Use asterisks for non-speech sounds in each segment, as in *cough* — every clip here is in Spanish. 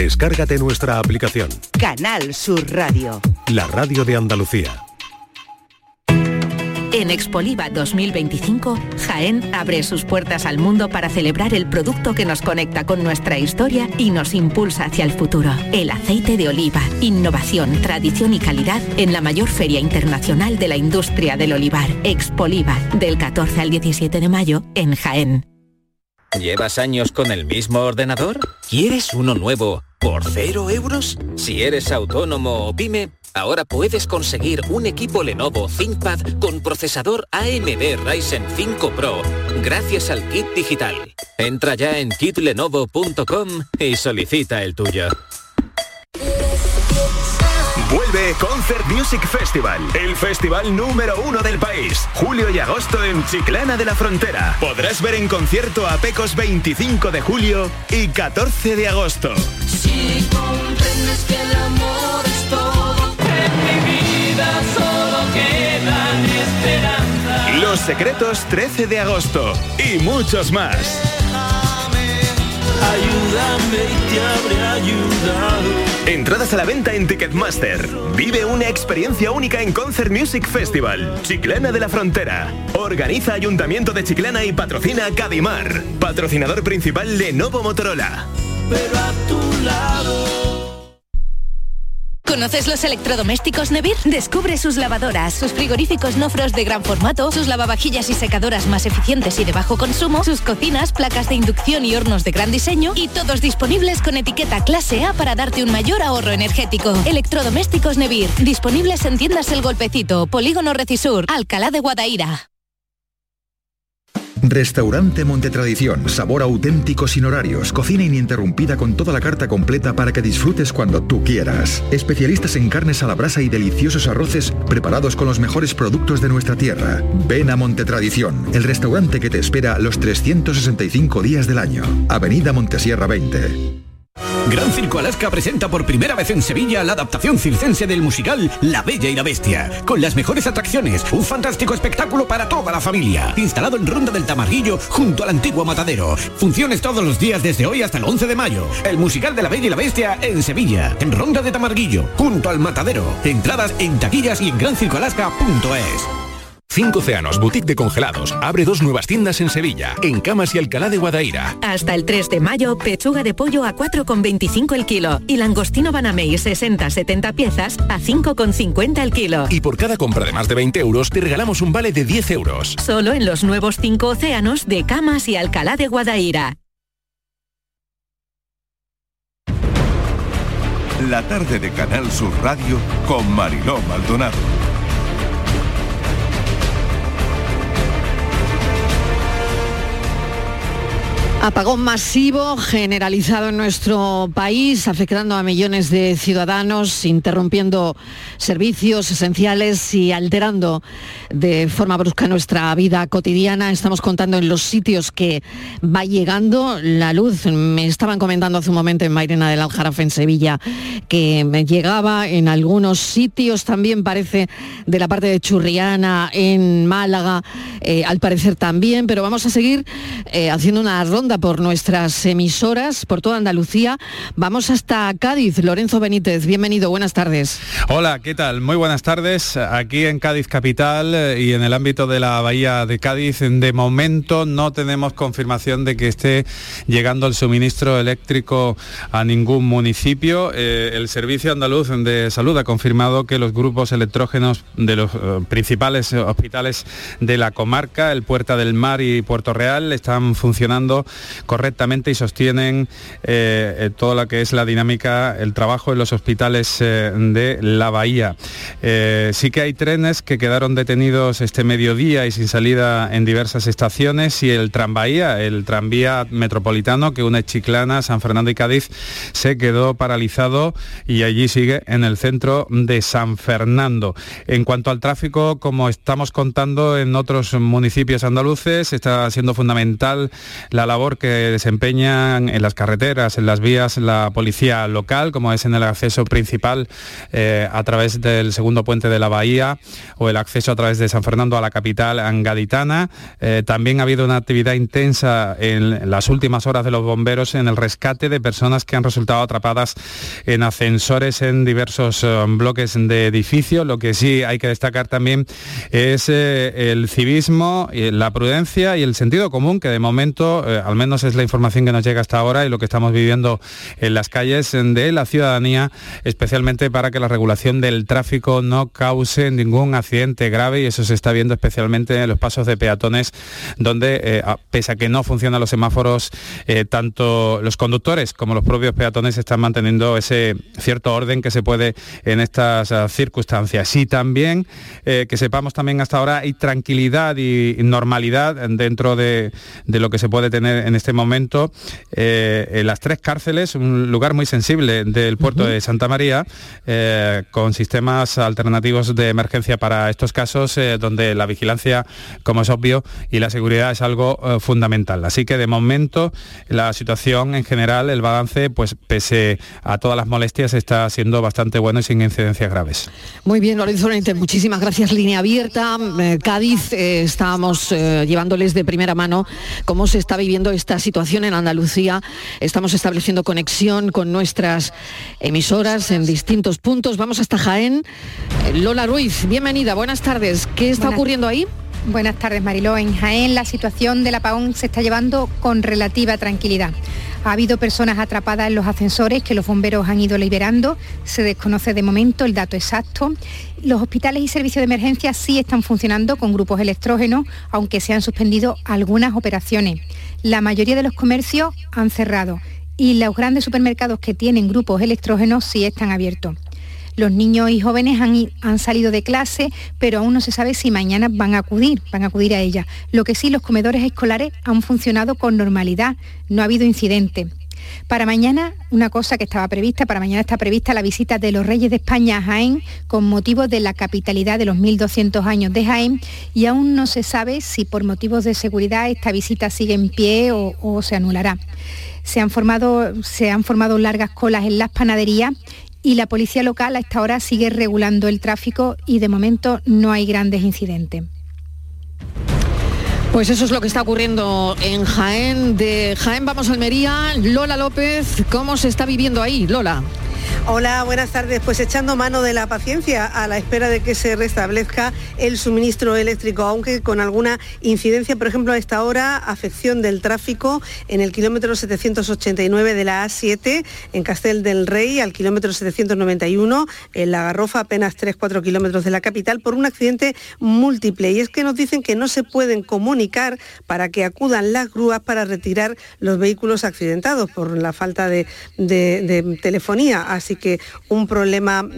Descárgate nuestra aplicación. Canal Sur Radio. La radio de Andalucía. En Expoliva 2025, Jaén abre sus puertas al mundo para celebrar el producto que nos conecta con nuestra historia y nos impulsa hacia el futuro. El aceite de oliva, innovación, tradición y calidad en la mayor feria internacional de la industria del olivar. Expoliva, del 14 al 17 de mayo, en Jaén. ¿Llevas años con el mismo ordenador? ¿Quieres uno nuevo por cero euros? Si eres autónomo o pyme, ahora puedes conseguir un equipo Lenovo ThinkPad con procesador AMD Ryzen 5 Pro gracias al kit digital. Entra ya en kitlenovo.com y solicita el tuyo. Concert Music Festival, el festival número uno del país. Julio y agosto en Chiclana de la Frontera. Podrás ver en concierto a Pecos 25 de julio y 14 de agosto. Si comprendes que el amor es todo, en mi vida solo quedan esperanza. Los secretos 13 de agosto y muchos más. Ayúdame y te habré ayudado. Entradas a la venta en Ticketmaster. Vive una experiencia única en Concert Music Festival. Chiclana de la Frontera. Organiza Ayuntamiento de Chiclana y patrocina Cadimar. Patrocinador principal de Novo Motorola. Pero a tu lado. ¿Conoces los electrodomésticos Nevir? Descubre sus lavadoras, sus frigoríficos no frost de gran formato, sus lavavajillas y secadoras más eficientes y de bajo consumo, sus cocinas, placas de inducción y hornos de gran diseño y todos disponibles con etiqueta clase A para darte un mayor ahorro energético. Electrodomésticos Nevir, disponibles en tiendas El Golpecito, Polígono Recisur, Alcalá de Guadaira. Restaurante Montetradición, sabor auténtico sin horarios, cocina ininterrumpida con toda la carta completa para que disfrutes cuando tú quieras. Especialistas en carnes a la brasa y deliciosos arroces preparados con los mejores productos de nuestra tierra. Ven a Montetradición, el restaurante que te espera los 365 días del año. Avenida Montesierra 20. Gran Circo Alaska presenta por primera vez en Sevilla la adaptación circense del musical La Bella y la Bestia, con las mejores atracciones, un fantástico espectáculo para toda la familia, instalado en Ronda del Tamarguillo junto al antiguo matadero. Funciones todos los días desde hoy hasta el 11 de mayo. El musical de La Bella y la Bestia en Sevilla, en Ronda de Tamarguillo, junto al matadero. Entradas en taquillas y en grancircoalaska.es. Cinco Océanos, boutique de congelados. Abre dos nuevas tiendas en Sevilla, en Camas y Alcalá de Guadaira. Hasta el 3 de mayo, pechuga de pollo a 4,25 el kilo y langostino banamey 60-70 piezas a 5,50 el kilo. Y por cada compra de más de 20 euros te regalamos un vale de 10 euros. Solo en los nuevos 5 océanos de Camas y Alcalá de Guadaira. La tarde de Canal Sur Radio con Mariló Maldonado. Apagón masivo generalizado en nuestro país, afectando a millones de ciudadanos, interrumpiendo servicios esenciales y alterando de forma brusca nuestra vida cotidiana. Estamos contando en los sitios que va llegando la luz. Me estaban comentando hace un momento en Mairena del Aljarafe en Sevilla que llegaba en algunos sitios, también parece de la parte de Churriana, en Málaga, eh, al parecer también, pero vamos a seguir eh, haciendo una ronda por nuestras emisoras, por toda Andalucía. Vamos hasta Cádiz. Lorenzo Benítez, bienvenido, buenas tardes. Hola, ¿qué tal? Muy buenas tardes. Aquí en Cádiz Capital eh, y en el ámbito de la Bahía de Cádiz, de momento no tenemos confirmación de que esté llegando el suministro eléctrico a ningún municipio. Eh, el Servicio Andaluz de Salud ha confirmado que los grupos electrógenos de los eh, principales hospitales de la comarca, el Puerta del Mar y Puerto Real, están funcionando correctamente y sostienen eh, eh, toda lo que es la dinámica, el trabajo en los hospitales eh, de la Bahía. Sí que hay trenes que quedaron detenidos este mediodía y sin salida en diversas estaciones y el tranvía, el tranvía metropolitano que une Chiclana, San Fernando y Cádiz, se quedó paralizado y allí sigue en el centro de San Fernando. En cuanto al tráfico, como estamos contando en otros municipios andaluces, está siendo fundamental la labor que desempeñan en las carreteras, en las vías, la policía local, como es en el acceso principal eh, a través del segundo puente de la bahía o el acceso a través de San Fernando a la capital angaditana. Eh, también ha habido una actividad intensa en las últimas horas de los bomberos en el rescate de personas que han resultado atrapadas en ascensores en diversos eh, bloques de edificios. Lo que sí hay que destacar también es el civismo, la prudencia y el sentido común que de momento, al menos es la información que nos llega hasta ahora y lo que estamos viviendo en las calles de la ciudadanía, especialmente para que la regulación del tráfico no cause ningún accidente grave y eso se está viendo especialmente en los pasos de peatones, donde eh, pese a que no funcionan los semáforos, eh, tanto los conductores como los propios peatones están manteniendo ese cierto orden que se puede en estas ah, circunstancias. Y también eh, que sepamos también hasta ahora hay tranquilidad y normalidad dentro de, de lo que se puede tener en este momento eh, en las tres cárceles, un lugar muy sensible del puerto de Santa María, eh, con sistemas alternativos de emergencia para estos casos, eh, donde la vigilancia, como es obvio, y la seguridad es algo fundamental. Así que de momento la situación en general, el balance, pues pese a todas las molestias, está siendo bastante bueno y sin incidencias graves. Muy bien, Lorenzo muchísimas gracias. Línea abierta, Cádiz, estábamos llevándoles de primera mano cómo se está viviendo esta situación en Andalucía. Estamos estableciendo conexión con nuestras emisoras en distintos puntos. Vamos hasta Jaén. Lola Ruiz, bienvenida, buenas tardes. ¿Qué está ocurriendo ahí? Buenas tardes, Mariló. En Jaén la situación del apagón se está llevando con relativa tranquilidad. Ha habido personas atrapadas en los ascensores que los bomberos han ido liberando. Se desconoce de momento el dato exacto. Los hospitales y servicios de emergencia sí están funcionando con grupos electrógenos, aunque se han suspendido algunas operaciones. La mayoría de los comercios han cerrado y los grandes supermercados que tienen grupos electrógenos sí están abiertos. Los niños y jóvenes han, han, salido de clase, pero aún no se sabe si mañana van a acudir, van a acudir a ella. Lo que sí, los comedores escolares han funcionado con normalidad, no ha habido incidente. Para mañana, una cosa que estaba prevista, para mañana está prevista la visita de los Reyes de España a Jaén con motivo de la capitalidad de los 1.200 años de Jaén y aún no se sabe si por motivos de seguridad esta visita sigue en pie o, o se anulará. Se han, formado, se han formado largas colas en las panaderías y la policía local a esta hora sigue regulando el tráfico y de momento no hay grandes incidentes. Pues eso es lo que está ocurriendo en Jaén. De Jaén vamos a Almería. Lola López, ¿cómo se está viviendo ahí, Lola? Hola, buenas tardes. Pues echando mano de la paciencia a la espera de que se restablezca el suministro eléctrico, aunque con alguna incidencia, por ejemplo, a esta hora, afección del tráfico en el kilómetro 789 de la A7, en Castel del Rey, al kilómetro 791, en La Garrofa, apenas 3-4 kilómetros de la capital, por un accidente múltiple. Y es que nos dicen que no se pueden comunicar para que acudan las grúas para retirar los vehículos accidentados por la falta de, de, telefonía. Así que un problema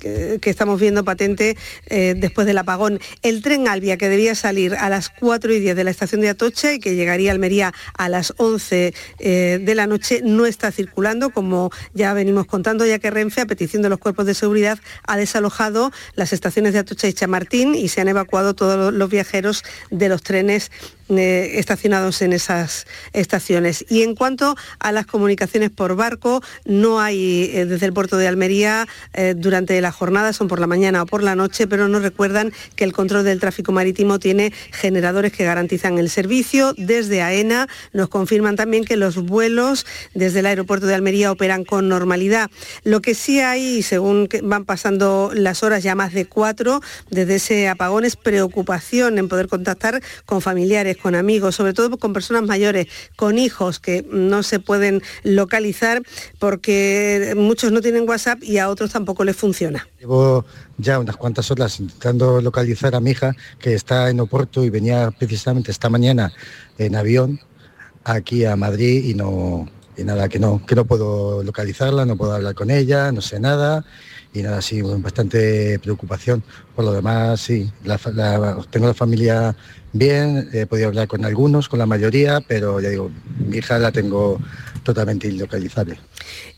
que, que, estamos viendo patente eh, después del apagón. El tren Albia, que debía salir a las 4 y 10 de la estación de Atocha y que llegaría a Almería a las 11 eh, de la noche, no está circulando, como ya venimos contando, ya que Renfe, a petición de los cuerpos de seguridad, ha desalojado las estaciones de Atocha y Chamartín y se han evacuado todos los viajeros de los trenes eh, estacionados en esas estaciones. Y en cuanto a las comunicaciones por barco, no hay eh, desde el puerto de Almería eh, durante la jornada, son por la mañana o por la noche, pero nos recuerdan que el control del tráfico marítimo tiene generadores que garantizan el servicio. Desde AENA nos confirman también que los vuelos desde el aeropuerto de Almería operan con normalidad. Lo que sí hay, según van pasando las horas ya más de cuatro, desde ese apagón es preocupación en poder contactar con familiares, con amigos, sobre todo con personas mayores, con hijos que no se pueden localizar porque muchos no tienen WhatsApp y a otros tampoco les funciona. Llevo ya unas cuantas horas intentando localizar a mi hija que está en Oporto y venía precisamente esta mañana en avión aquí a Madrid y no y nada que no que no puedo localizarla, no puedo hablar con ella, no sé nada y nada, sí, bastante preocupación. Por lo demás, sí, la, tengo la familia bien, he podido hablar con algunos, con la mayoría, pero ya digo, mi hija la tengo totalmente ilocalizable.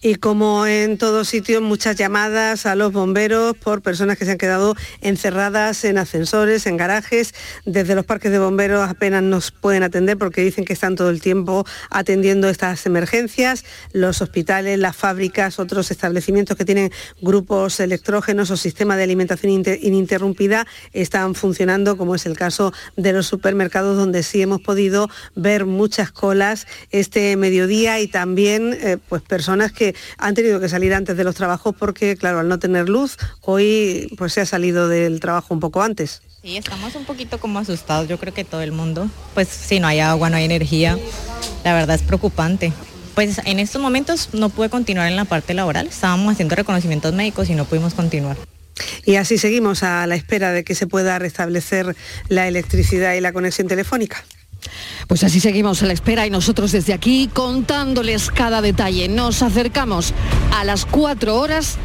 Y como en todos sitios, muchas llamadas a los bomberos por personas que se han quedado encerradas en ascensores, en garajes. Desde los parques de bomberos apenas nos pueden atender porque dicen que están todo el tiempo atendiendo estas emergencias. Los hospitales, las fábricas, otros establecimientos que tienen grupos electrógenos o sistema de alimentación ininterrumpida están funcionando, como es el caso de los supermercados, donde sí hemos podido ver muchas colas este mediodía y también eh, pues personas que han tenido que salir antes de los trabajos porque, claro, al no tener luz, hoy pues se ha salido del trabajo un poco antes. Sí, estamos un poquito como asustados, yo creo que todo el mundo. Pues si no hay agua, no hay energía, la verdad es preocupante. Pues en estos momentos no pude continuar en la parte laboral, estábamos haciendo reconocimientos médicos y no pudimos continuar. Y así seguimos a la espera de que se pueda restablecer la electricidad y la conexión telefónica. Pues así seguimos a la espera y nosotros desde aquí contándoles cada detalle. Nos acercamos a las cuatro horas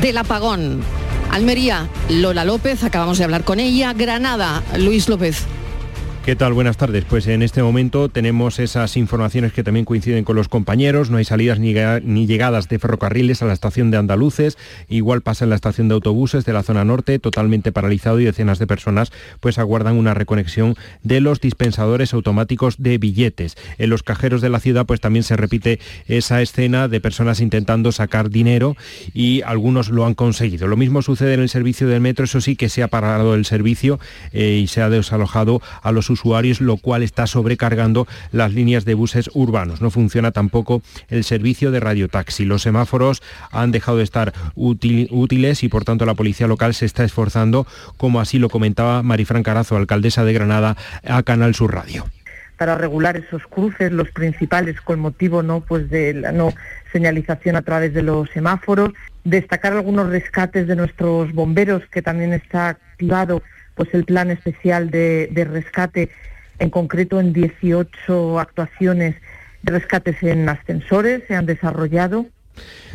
del apagón. Almería, Lola López, acabamos de hablar con ella. Granada, Luis López. ¿Qué tal? Buenas tardes. Pues en este momento tenemos esas informaciones que también coinciden con los compañeros. No hay salidas ni, llegadas de ferrocarriles a la estación de Andaluces. Igual pasa en la estación de autobuses de la zona norte, totalmente paralizado y decenas de personas pues aguardan una reconexión de los dispensadores automáticos de billetes. En los cajeros de la ciudad pues también se repite esa escena de personas intentando sacar dinero y algunos lo han conseguido. Lo mismo sucede en el servicio del metro, eso sí que se ha parado el servicio eh, y se ha desalojado a los usuarios, lo cual está sobrecargando las líneas de buses urbanos. No funciona tampoco el servicio de radiotaxi. Los semáforos han dejado de estar útiles y por tanto la policía local se está esforzando, como así lo comentaba Marifran Carazo, alcaldesa de Granada, a Canal Sur Radio para regular esos cruces, los principales con motivo no pues de la no señalización a través de los semáforos, destacar algunos rescates de nuestros bomberos que también está activado pues el plan especial de, rescate, en concreto en 18 actuaciones de rescates en ascensores se han desarrollado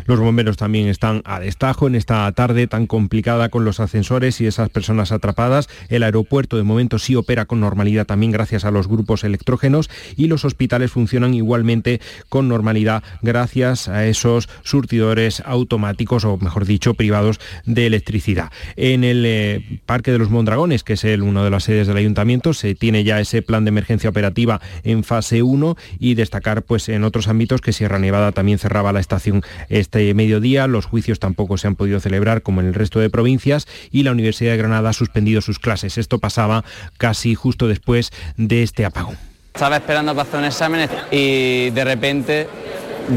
los bomberos también están a destajo en esta tarde tan complicada con los ascensores y esas personas atrapadas. El aeropuerto de momento sí opera con normalidad también gracias a los grupos electrógenos y los hospitales funcionan igualmente con normalidad gracias a esos surtidores automáticos o mejor dicho privados de electricidad. En el eh, Parque de los Mondragones, que es el, uno de las sedes del ayuntamiento, se tiene ya ese plan de emergencia operativa en fase 1 y destacar pues en otros ámbitos que Sierra Nevada también cerraba la estación este este mediodía. Los juicios tampoco se han podido celebrar como en el resto de provincias y la Universidad de Granada ha suspendido sus clases. Esto pasaba casi justo después de este apagón. Estaba esperando para hacer un examen y de repente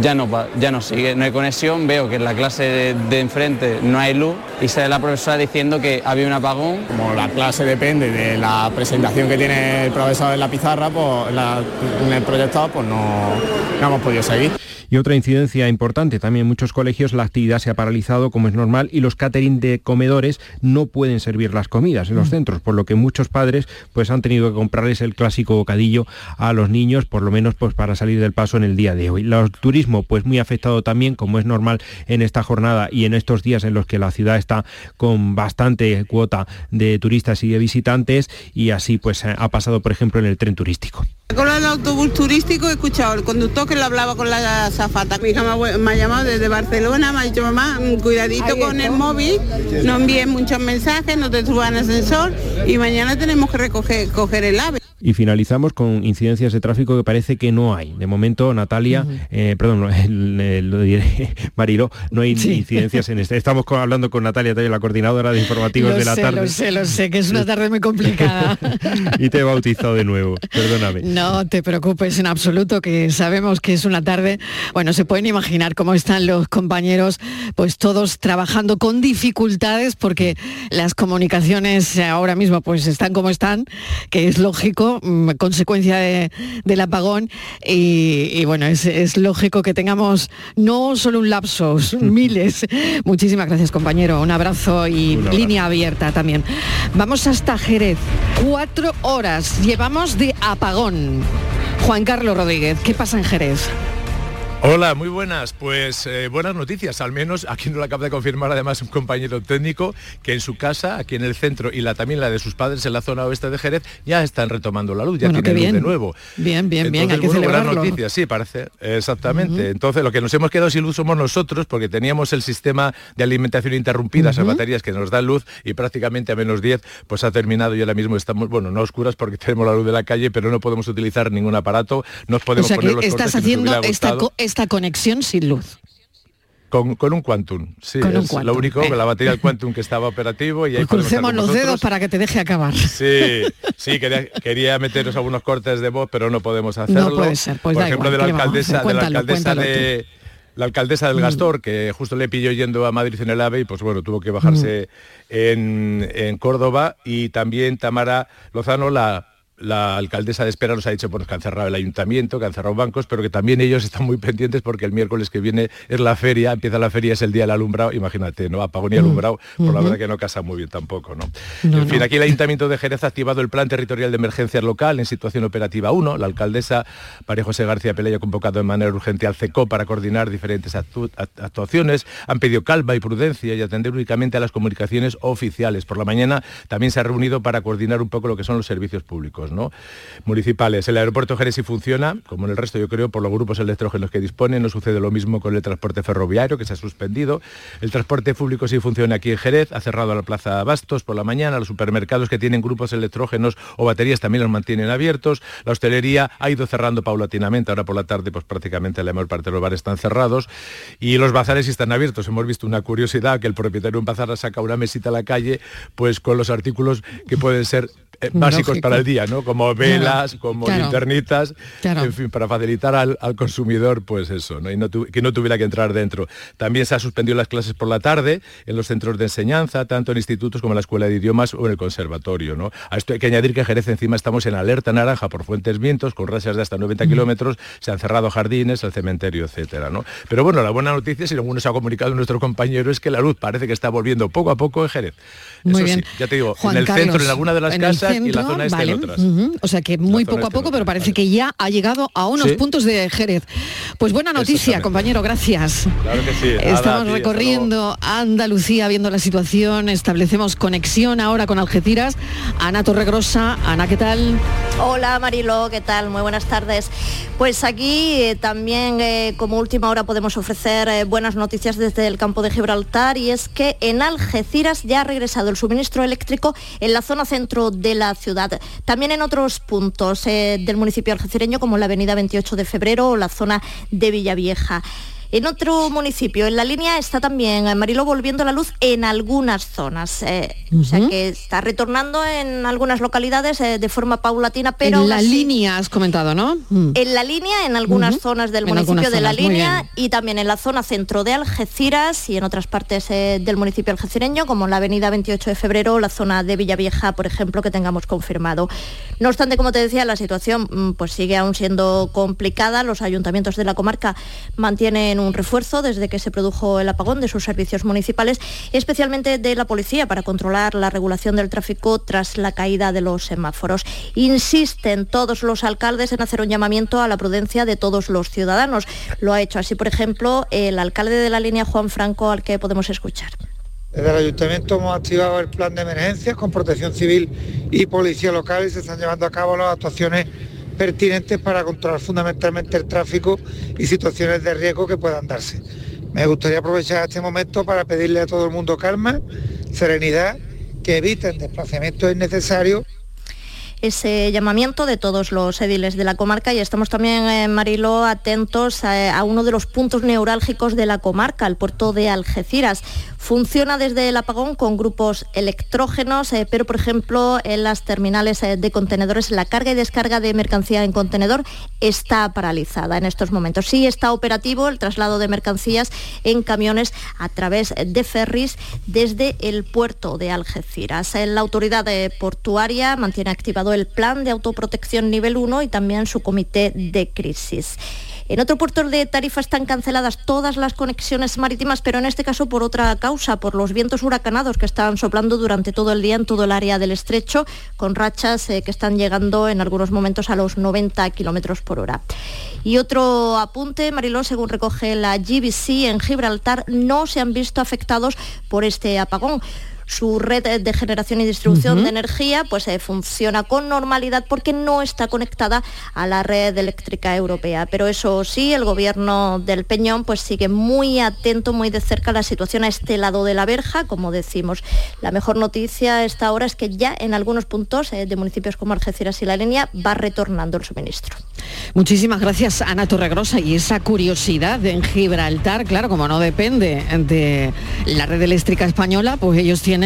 ya no, ya no sigue, no hay conexión, veo que en la clase de, enfrente no hay luz y sale la profesora diciendo que había un apagón. Como la clase depende de la presentación que tiene el profesor en la pizarra, pues en el proyector pues no, no hemos podido seguir. Y otra incidencia importante, también en muchos colegios la actividad se ha paralizado como es normal y los catering de comedores no pueden servir las comidas en los mm. centros, por lo que muchos padres pues han tenido que comprarles el clásico bocadillo a los niños, por lo menos pues para salir del paso en el día de hoy. El turismo pues muy afectado también, como es normal en esta jornada y en estos días en los que la ciudad está con bastante cuota de turistas y de visitantes y así pues ha pasado por ejemplo en el tren turístico. Con el autobús turístico he escuchado al conductor que le hablaba con la zafata. Mi hija me ha, llamado desde Barcelona, me ha dicho mamá, mm, cuidadito con el móvil, no envíen muchos mensajes, no te suban ascensor y mañana tenemos que recoger coger el ave. Y finalizamos con incidencias de tráfico que parece que no hay. De momento, Natalia, eh, perdón, *laughs* lo diré, Marilo, no hay incidencias en este. Estamos hablando con Natalia la coordinadora de informativos de la tarde. Lo sé, lo sé, que es una *laughs* tarde muy complicada. *laughs* y te he bautizado de nuevo, perdóname. No te preocupes en absoluto, que sabemos que es una tarde, bueno, se pueden imaginar cómo están los compañeros, pues todos trabajando con dificultades porque las comunicaciones ahora mismo pues están como están, que es lógico Mm, consecuencia del apagón y, bueno, es, lógico que tengamos no solo un lapso, *laughs* *laughs* miles. Muchísimas gracias compañero, un abrazo y línea abierta también. Vamos hasta Jerez, cuatro horas llevamos de apagón. Juan Carlos Rodríguez, ¿qué pasa en Jerez? Hola, muy buenas. Pues eh, buenas noticias, al menos aquí nos lo acaba de confirmar además un compañero técnico que en su casa, aquí en el centro y la también la de sus padres en la zona oeste de Jerez, ya están retomando la luz, ya Bueno, tienen luz de nuevo. Bien, bien, bien, hay que bueno, buenas celebrarlo. noticias, sí, parece. Exactamente. Entonces, lo que nos hemos quedado sin luz somos nosotros porque teníamos el sistema de alimentación interrumpida, esas baterías que nos dan luz y prácticamente a menos 10 pues ha terminado y ahora mismo estamos, bueno, no oscuras porque *laughs* tenemos la luz de la calle, pero no podemos utilizar ningún aparato, no O podemos sea poner que los estás haciendo esta, esta conexión sin luz. Con, con un Quantum, sí, Con un es Quantum, lo único, eh. con la batería del Quantum que estaba operativo y ahí Pues crucemos los vosotros. dedos para que te deje acabar. Sí, sí, quería, quería meteros algunos cortes de voz, pero no podemos hacerlo. puede ser, pues Por da ejemplo, igual, de la alcaldesa, de la alcaldesa de la alcaldesa del Mm. Gastor, que justo le pilló yendo a Madrid en el AVE y pues bueno, tuvo que bajarse Mm. en, en Córdoba y también Tamara Lozano, la la alcaldesa de Espera nos ha dicho bueno, que han cerrado el ayuntamiento, que han cerrado bancos, pero que también ellos están muy pendientes porque el miércoles que viene es la feria, empieza la feria, es el día del alumbrado, imagínate, ¿no? Apagón y Mm. alumbrado, por la verdad que no casa muy bien tampoco, ¿no? No, en fin, no. aquí el Ayuntamiento de Jerez ha activado el Plan Territorial de Emergencias Local en situación operativa 1. La alcaldesa María José García Pelea ha convocado de manera urgente al CECO para coordinar diferentes actu- act- actuaciones. Han pedido calma y prudencia y atender únicamente a las comunicaciones oficiales. Por la mañana también se ha reunido para coordinar un poco lo que son los servicios públicos municipales. El aeropuerto Jerez funciona, como en el resto yo creo, por los grupos electrógenos que dispone. No sucede lo mismo con el transporte ferroviario, que se ha suspendido. El transporte público sí funciona aquí en Jerez, ha cerrado la plaza Bastos por la mañana, los supermercados que tienen grupos electrógenos o baterías también los mantienen abiertos, la hostelería ha ido cerrando paulatinamente, ahora por la tarde pues prácticamente la mayor parte de los bares están cerrados y los bazares están abiertos. Hemos visto una curiosidad que el propietario de un bazar saca una mesita a la calle pues con los artículos que pueden ser básicos Lógico. para el día, ¿no? Como velas, como claro. linternitas, Claro. en fin, para facilitar al, al consumidor, pues eso, ¿no? Y no tu- que no tuviera que entrar dentro. También se ha suspendido las clases por la tarde en los centros de enseñanza, tanto en institutos como en la escuela de idiomas o en el conservatorio, ¿no? A esto hay que añadir que Jerez encima estamos en alerta naranja por fuentes vientos, con rachas de hasta 90 kilómetros, se han cerrado jardines, el cementerio, etcétera, ¿no? Pero bueno, la buena noticia, si según nos ha comunicado nuestro compañero, es que la luz parece que está volviendo poco a poco en Jerez. Muy Eso bien. sí, ya te digo, Juan en el Carlos, centro, en alguna de las en casas y la centro, zona esta vale, en otras. O sea que muy poco a este poco, pero parece que ya ha llegado a unos Sí. puntos de Jerez. Pues buena noticia, compañero, gracias. Claro que sí. Nada, Estamos a ti, hasta recorriendo Andalucía, viendo la situación, establecemos conexión ahora con Algeciras. Ana Torregrosa, Ana, ¿qué tal? Hola Marilo, ¿qué tal? Muy buenas tardes. Pues aquí eh, también eh, como última hora podemos ofrecer eh, buenas noticias desde el campo de Gibraltar y es que en Algeciras ya ha regresado el suministro eléctrico en la zona centro de la ciudad. También en otros puntos eh, del municipio algecireño como la avenida 28 de febrero o la zona de Villavieja. En otro municipio, en la línea, está también eh, Marilo volviendo la luz en algunas zonas. eh, O sea que está retornando en algunas localidades eh, de forma paulatina, pero en la así- línea has comentado, ¿no? Mm. en la línea, en algunas zonas del En municipio de la zonas, línea y también en la zona centro de Algeciras y en otras partes eh, del municipio algecireño, como la avenida 28 de febrero o la zona de Villavieja, por ejemplo, que tengamos confirmado. No obstante, como te decía, la situación mm, pues sigue aún siendo complicada. Los ayuntamientos de la comarca mantienen un refuerzo desde que se produjo el apagón de sus servicios municipales, especialmente de la policía, para controlar la regulación del tráfico tras la caída de los semáforos. Insisten todos los alcaldes en hacer un llamamiento a la prudencia de todos los ciudadanos. Lo ha hecho así, por ejemplo, el alcalde de la línea, Juan Franco, al que podemos escuchar. Desde el ayuntamiento hemos activado el plan de emergencias con protección civil y policía local y se están llevando a cabo las actuaciones pertinentes para controlar fundamentalmente el tráfico y situaciones de riesgo que puedan darse. Me gustaría aprovechar este momento para pedirle a todo el mundo calma, serenidad, que eviten desplazamientos innecesarios ese llamamiento de todos los ediles de la comarca y estamos también, en Marilo, atentos a, a uno de los puntos neurálgicos de la comarca, el puerto de Algeciras. Funciona desde el apagón con grupos electrógenos, eh, pero por ejemplo en las terminales eh, de contenedores la carga y descarga de mercancía en contenedor está paralizada en estos momentos. Sí está operativo el traslado de mercancías en camiones a través de ferries desde el puerto de Algeciras. Eh, La autoridad eh, portuaria mantiene activado el plan de autoprotección nivel 1 y también su comité de crisis. En otro puerto de Tarifa están canceladas todas las conexiones marítimas, pero en este caso por otra causa, por los vientos huracanados que están soplando durante todo el día en todo el área del estrecho, con rachas eh, que están llegando en algunos momentos a los 90 kilómetros por hora. Y otro apunte, Mariló, según recoge la GBC, en Gibraltar no se han visto afectados por este apagón su red de generación y distribución de energía pues eh, funciona con normalidad porque no está conectada a la red eléctrica europea. Pero eso sí, el gobierno del Peñón pues sigue muy atento, muy de cerca la situación a este lado de la verja, como decimos. La mejor noticia a esta hora es que ya en algunos puntos eh, de municipios como Algeciras y La Línea va retornando el suministro. Muchísimas gracias, Ana Torregrosa. Y esa curiosidad en Gibraltar, claro, como no depende de la red eléctrica española, pues ellos tienen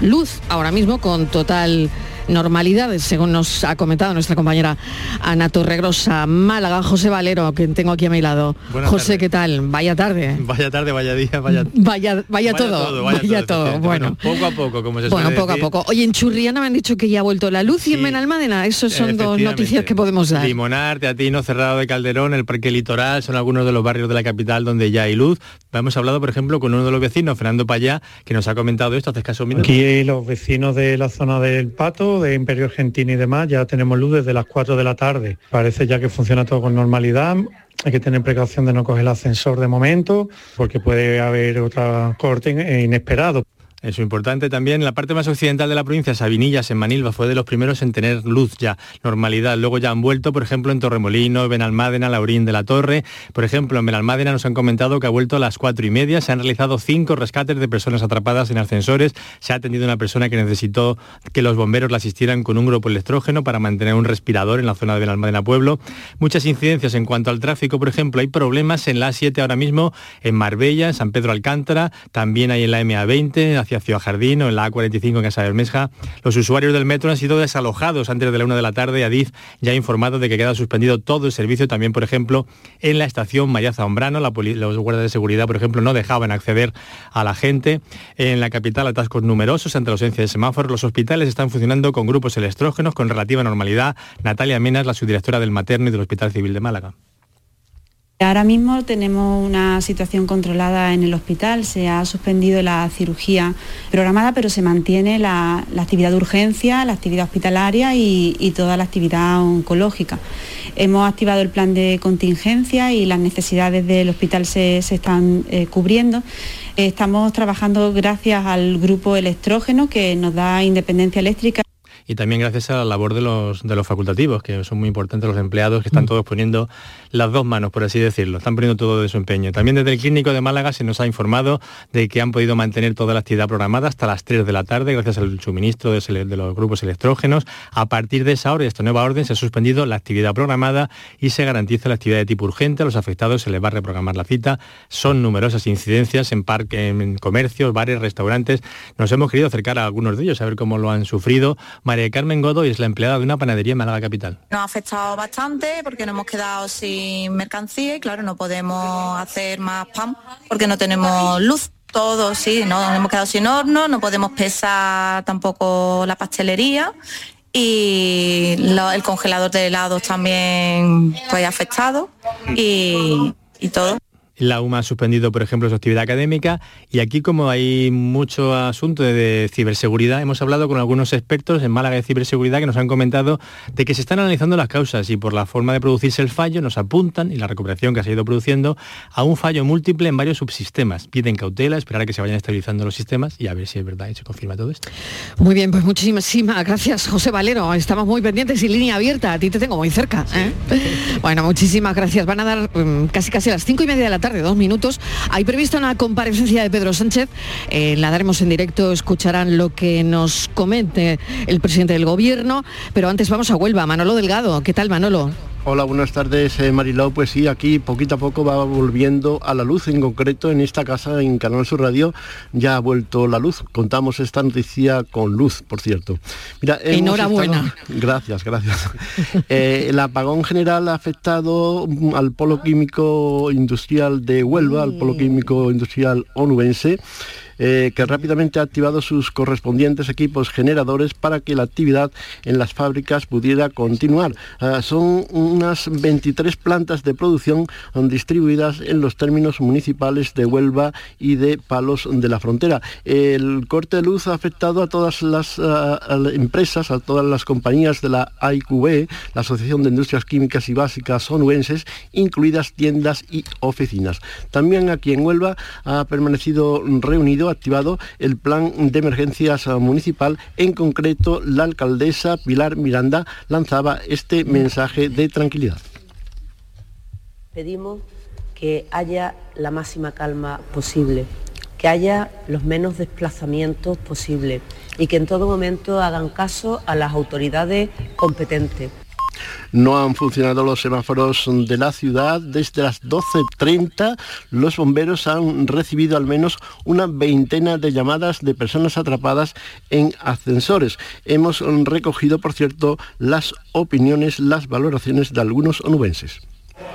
luz ahora mismo con total normalidad, según nos ha comentado nuestra compañera Ana Torregrosa. Málaga, José Valero, que tengo aquí a mi lado. Buenas José. ¿qué tal? Vaya tarde. Vaya tarde, vaya día, vaya... *laughs* Vaya, vaya, todo, vaya, todo. Bueno, poco a poco, como se bueno, suele poco a poco. Oye, en Churriana me han dicho que ya ha vuelto la luz y en Benalmádena, esos son dos noticias que podemos dar. Limonar, Teatino, Cerrado de Calderón, el Parque Litoral, son algunos de los barrios de la capital donde ya hay luz. Hemos hablado, por ejemplo, con uno de los vecinos, Fernando Payá, que nos ha comentado esto hace escasos minutos. Aquí los vecinos de la zona del Pato, de Imperio Argentino y demás, ya tenemos luz desde las 4 de la tarde. Parece ya que funciona todo con normalidad. Hay que tener precaución de no coger el ascensor de momento, porque puede haber otra corte in- inesperado. Eso importante también. La parte más occidental de la provincia, Sabinillas, en Manilva, fue de los primeros en tener luz ya, normalidad. Luego ya han vuelto, por ejemplo, en Torremolino, Benalmádena, Laurín de la Torre. Por ejemplo, en Benalmádena nos han comentado que ha vuelto a las cuatro y media. Se han realizado cinco rescates de personas atrapadas en ascensores. Se ha atendido una persona que necesitó que los bomberos la asistieran con un grupo electrógeno para mantener un respirador en la zona de Benalmádena Pueblo. Muchas incidencias en cuanto al tráfico, por ejemplo, hay problemas en la A7 ahora mismo en Marbella, en San Pedro Alcántara, también hay en la MA20 hacia Ciudad Jardín o en la A45 en Casa Bermeja. Los usuarios del metro han sido desalojados antes de la una de la tarde. Adif ya ha informado de que queda suspendido todo el servicio también, por ejemplo, en la estación Mayaza Hombrano. Los guardias de seguridad, por ejemplo, no dejaban acceder a la gente. En la capital, atascos numerosos ante la ausencia de semáforos. Los hospitales están funcionando con grupos electrógenos con relativa normalidad. Natalia Menas, la subdirectora del Materno y del Hospital Civil de Málaga. Ahora mismo tenemos una situación controlada en el hospital, se ha suspendido la cirugía programada, pero se mantiene la, actividad de urgencia, la actividad hospitalaria y, toda la actividad oncológica. Hemos activado el plan de contingencia y las necesidades del hospital se, están eh, cubriendo. Estamos trabajando gracias al grupo electrógeno que nos da independencia eléctrica. Y también gracias a la labor de los, de los facultativos, que son muy importantes los empleados, que están todos poniendo las dos manos, por así decirlo, están poniendo todo de su empeño. También desde el Clínico de Málaga se nos ha informado de que han podido mantener toda la actividad programada hasta las 3 de la tarde, gracias al suministro de, los grupos electrógenos. A partir de esa hora y esta nueva orden se ha suspendido la actividad programada y se garantiza la actividad de tipo urgente. A los afectados se les va a reprogramar la cita. Son numerosas incidencias en parques, en comercios, bares, restaurantes. Nos hemos querido acercar a algunos de ellos, a ver cómo lo han sufrido. María Carmen Godoy es la empleada de una panadería en Málaga Capital. Nos ha afectado bastante porque nos hemos quedado sin mercancía y claro, no podemos hacer más pan porque no tenemos luz. Todo, sí, no, nos hemos quedado sin horno, no podemos pesar tampoco la pastelería y el congelador de helados también pues afectado y todo. La UMA ha suspendido, por ejemplo, su actividad académica y aquí como hay mucho asunto de, ciberseguridad, hemos hablado con algunos expertos en Málaga de ciberseguridad que nos han comentado de que se están analizando las causas y por la forma de producirse el fallo nos apuntan y la recuperación que se ha ido produciendo a un fallo múltiple en varios subsistemas. Piden cautela, esperar a que se vayan estabilizando los sistemas y a ver si es verdad y se confirma todo esto. Muy bien, pues muchísimas gracias, José Valero. Estamos muy pendientes y línea abierta. A ti te tengo muy cerca. ¿eh? *laughs* Bueno, muchísimas gracias. Van a dar mm, casi casi a las cinco y media de la tarde, dos minutos. Hay prevista una comparecencia de Pedro Sánchez. Eh, la daremos en directo, escucharán lo que nos comente el presidente del gobierno. Pero antes vamos a Huelva. Manolo Delgado. ¿Qué tal, Manolo? Hola, buenas tardes, eh, Mariló. Pues sí, aquí poquito a poco va volviendo a la luz. En concreto, en esta casa, en Canal Sur Radio, ya ha vuelto la luz. Contamos esta noticia con luz, por cierto. Mira, Enhorabuena. estado- Gracias, gracias. *laughs* Eh, el apagón general ha afectado al polo químico industrial de Huelva, al polo químico industrial onubense. Eh, que rápidamente ha activado sus correspondientes equipos generadores para que la actividad en las fábricas pudiera continuar. Ah, son unas 23 plantas de producción distribuidas en los términos municipales de Huelva y de Palos de la Frontera. El corte de luz ha afectado a todas las ah, empresas, a todas las compañías de la AIQB, la Asociación de Industrias Químicas y Básicas onubenses, incluidas tiendas y oficinas. También aquí en Huelva ha permanecido reunido, activado el plan de emergencias municipal. En concreto, la alcaldesa Pilar Miranda lanzaba este mensaje de tranquilidad. Pedimos que haya la máxima calma posible, que haya los menos desplazamientos posibles y que en todo momento hagan caso a las autoridades competentes. No han funcionado los semáforos de la ciudad. Desde las 12.30 los bomberos han recibido al menos una veintena de llamadas de personas atrapadas en ascensores. Hemos recogido, por cierto, las opiniones, las valoraciones de algunos onubenses.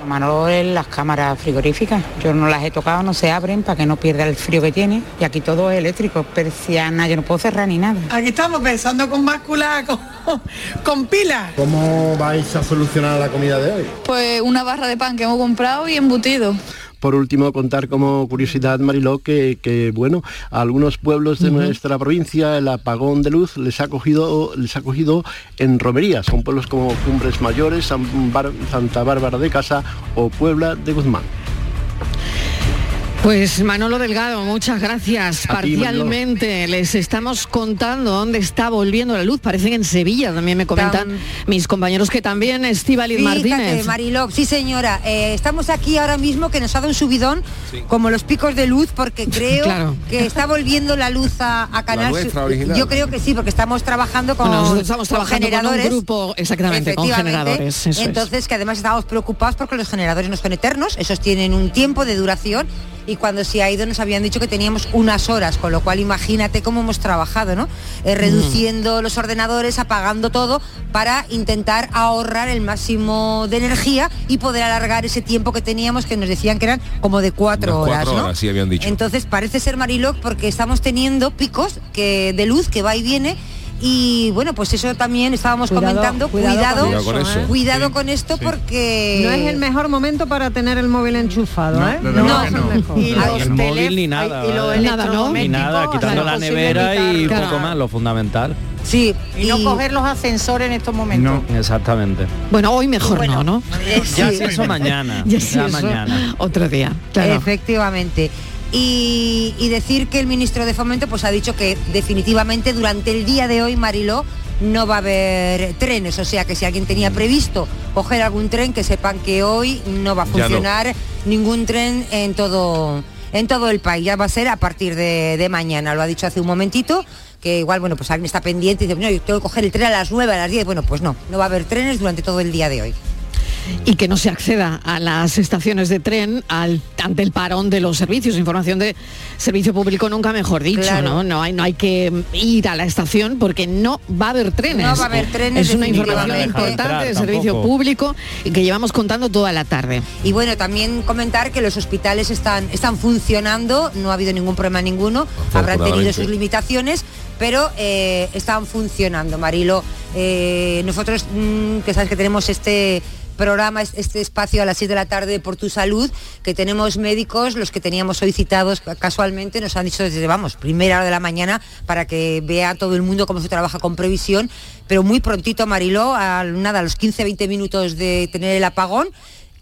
Manolo en las cámaras frigoríficas. Yo no las he tocado, no se abren para que no pierda el frío que tiene. Y aquí todo es eléctrico, persiana, yo no puedo cerrar ni nada. Aquí estamos pensando con báscula, con, con pila. ¿Cómo vais a solucionar la comida de hoy? Pues una barra de pan que hemos comprado y embutido. Por último, contar como curiosidad, Mariló, que, bueno, a algunos pueblos de nuestra provincia el apagón de luz les ha cogido, les ha cogido en romerías. Son pueblos como Cumbres Mayores, Santa Bárbara de Casa o Puebla de Guzmán. Pues Manolo Delgado, muchas gracias. Parcialmente les estamos contando dónde está volviendo la luz. Parece que en Sevilla también me comentan mis compañeros que también Estíbaliz Martínez. Mariló, sí señora. Eh, estamos aquí ahora mismo que nos ha dado un subidón como los picos de luz porque creo que está volviendo la luz a, Canal Yo creo que sí, porque estamos trabajando con, estamos trabajando generadores. Con un grupo, exactamente, con generadores. Entonces, que además estamos preocupados porque los generadores no son eternos, esos tienen un tiempo de duración y cuando se ha ido nos habían dicho que teníamos unas horas, con lo cual imagínate cómo hemos trabajado, ¿no? Eh, mm. reduciendo los ordenadores, apagando todo para intentar ahorrar el máximo de energía y poder alargar ese tiempo que teníamos que nos decían que eran como de cuatro horas. Cuatro sí habían dicho. Entonces parece ser Mariloc porque estamos teniendo picos que, de luz que va y viene y bueno, pues eso también estábamos comentando, cuidado, cuidado, con, esto porque no es el mejor momento para tener el móvil enchufado, no, ¿eh? No, es el mejor. el móvil ni nada, y nada, ¿no? Ni nada, quitando la nevera y poco más, lo fundamental. Sí, y, no coger los ascensores en estos momentos. No, exactamente. Bueno, hoy mejor no, ¿no? Ya eso mañana. *laughs* Ya, mañana. Otro día. Efectivamente y, decir que el ministro de Fomento pues ha dicho que definitivamente durante el día de hoy, Mariló, no va a haber trenes, o sea que si alguien tenía previsto coger algún tren, que sepan que hoy no va a funcionar ningún tren en todo, en todo el país, ya va a ser a partir de, mañana, lo ha dicho hace un momentito, que igual, bueno, pues alguien está pendiente y dice, no, yo tengo que coger el tren a las 9, a las 10, bueno, pues no, no va a haber trenes durante todo el día de hoy y que no se acceda a las estaciones de tren ante el parón de los servicios. Información de servicio público nunca mejor dicho, ¿no? No hay, no hay que ir a la estación porque no va a haber trenes. No va a haber trenes. Es una información importante de servicio público y que llevamos contando toda la tarde. Y bueno, también comentar que los hospitales están, están funcionando, no ha habido ningún problema ninguno, habrán tenido sus limitaciones, pero eh, están funcionando, Marilo. Eh, nosotros, mm, que sabes que tenemos este programa, este espacio a las 6 de la tarde por tu salud, que tenemos médicos, los que teníamos solicitados casualmente, nos han dicho desde, vamos, primera hora de la mañana para que vea todo el mundo cómo se trabaja con previsión, pero muy prontito, Mariló, a, nada, a los 15-20 minutos de tener el apagón,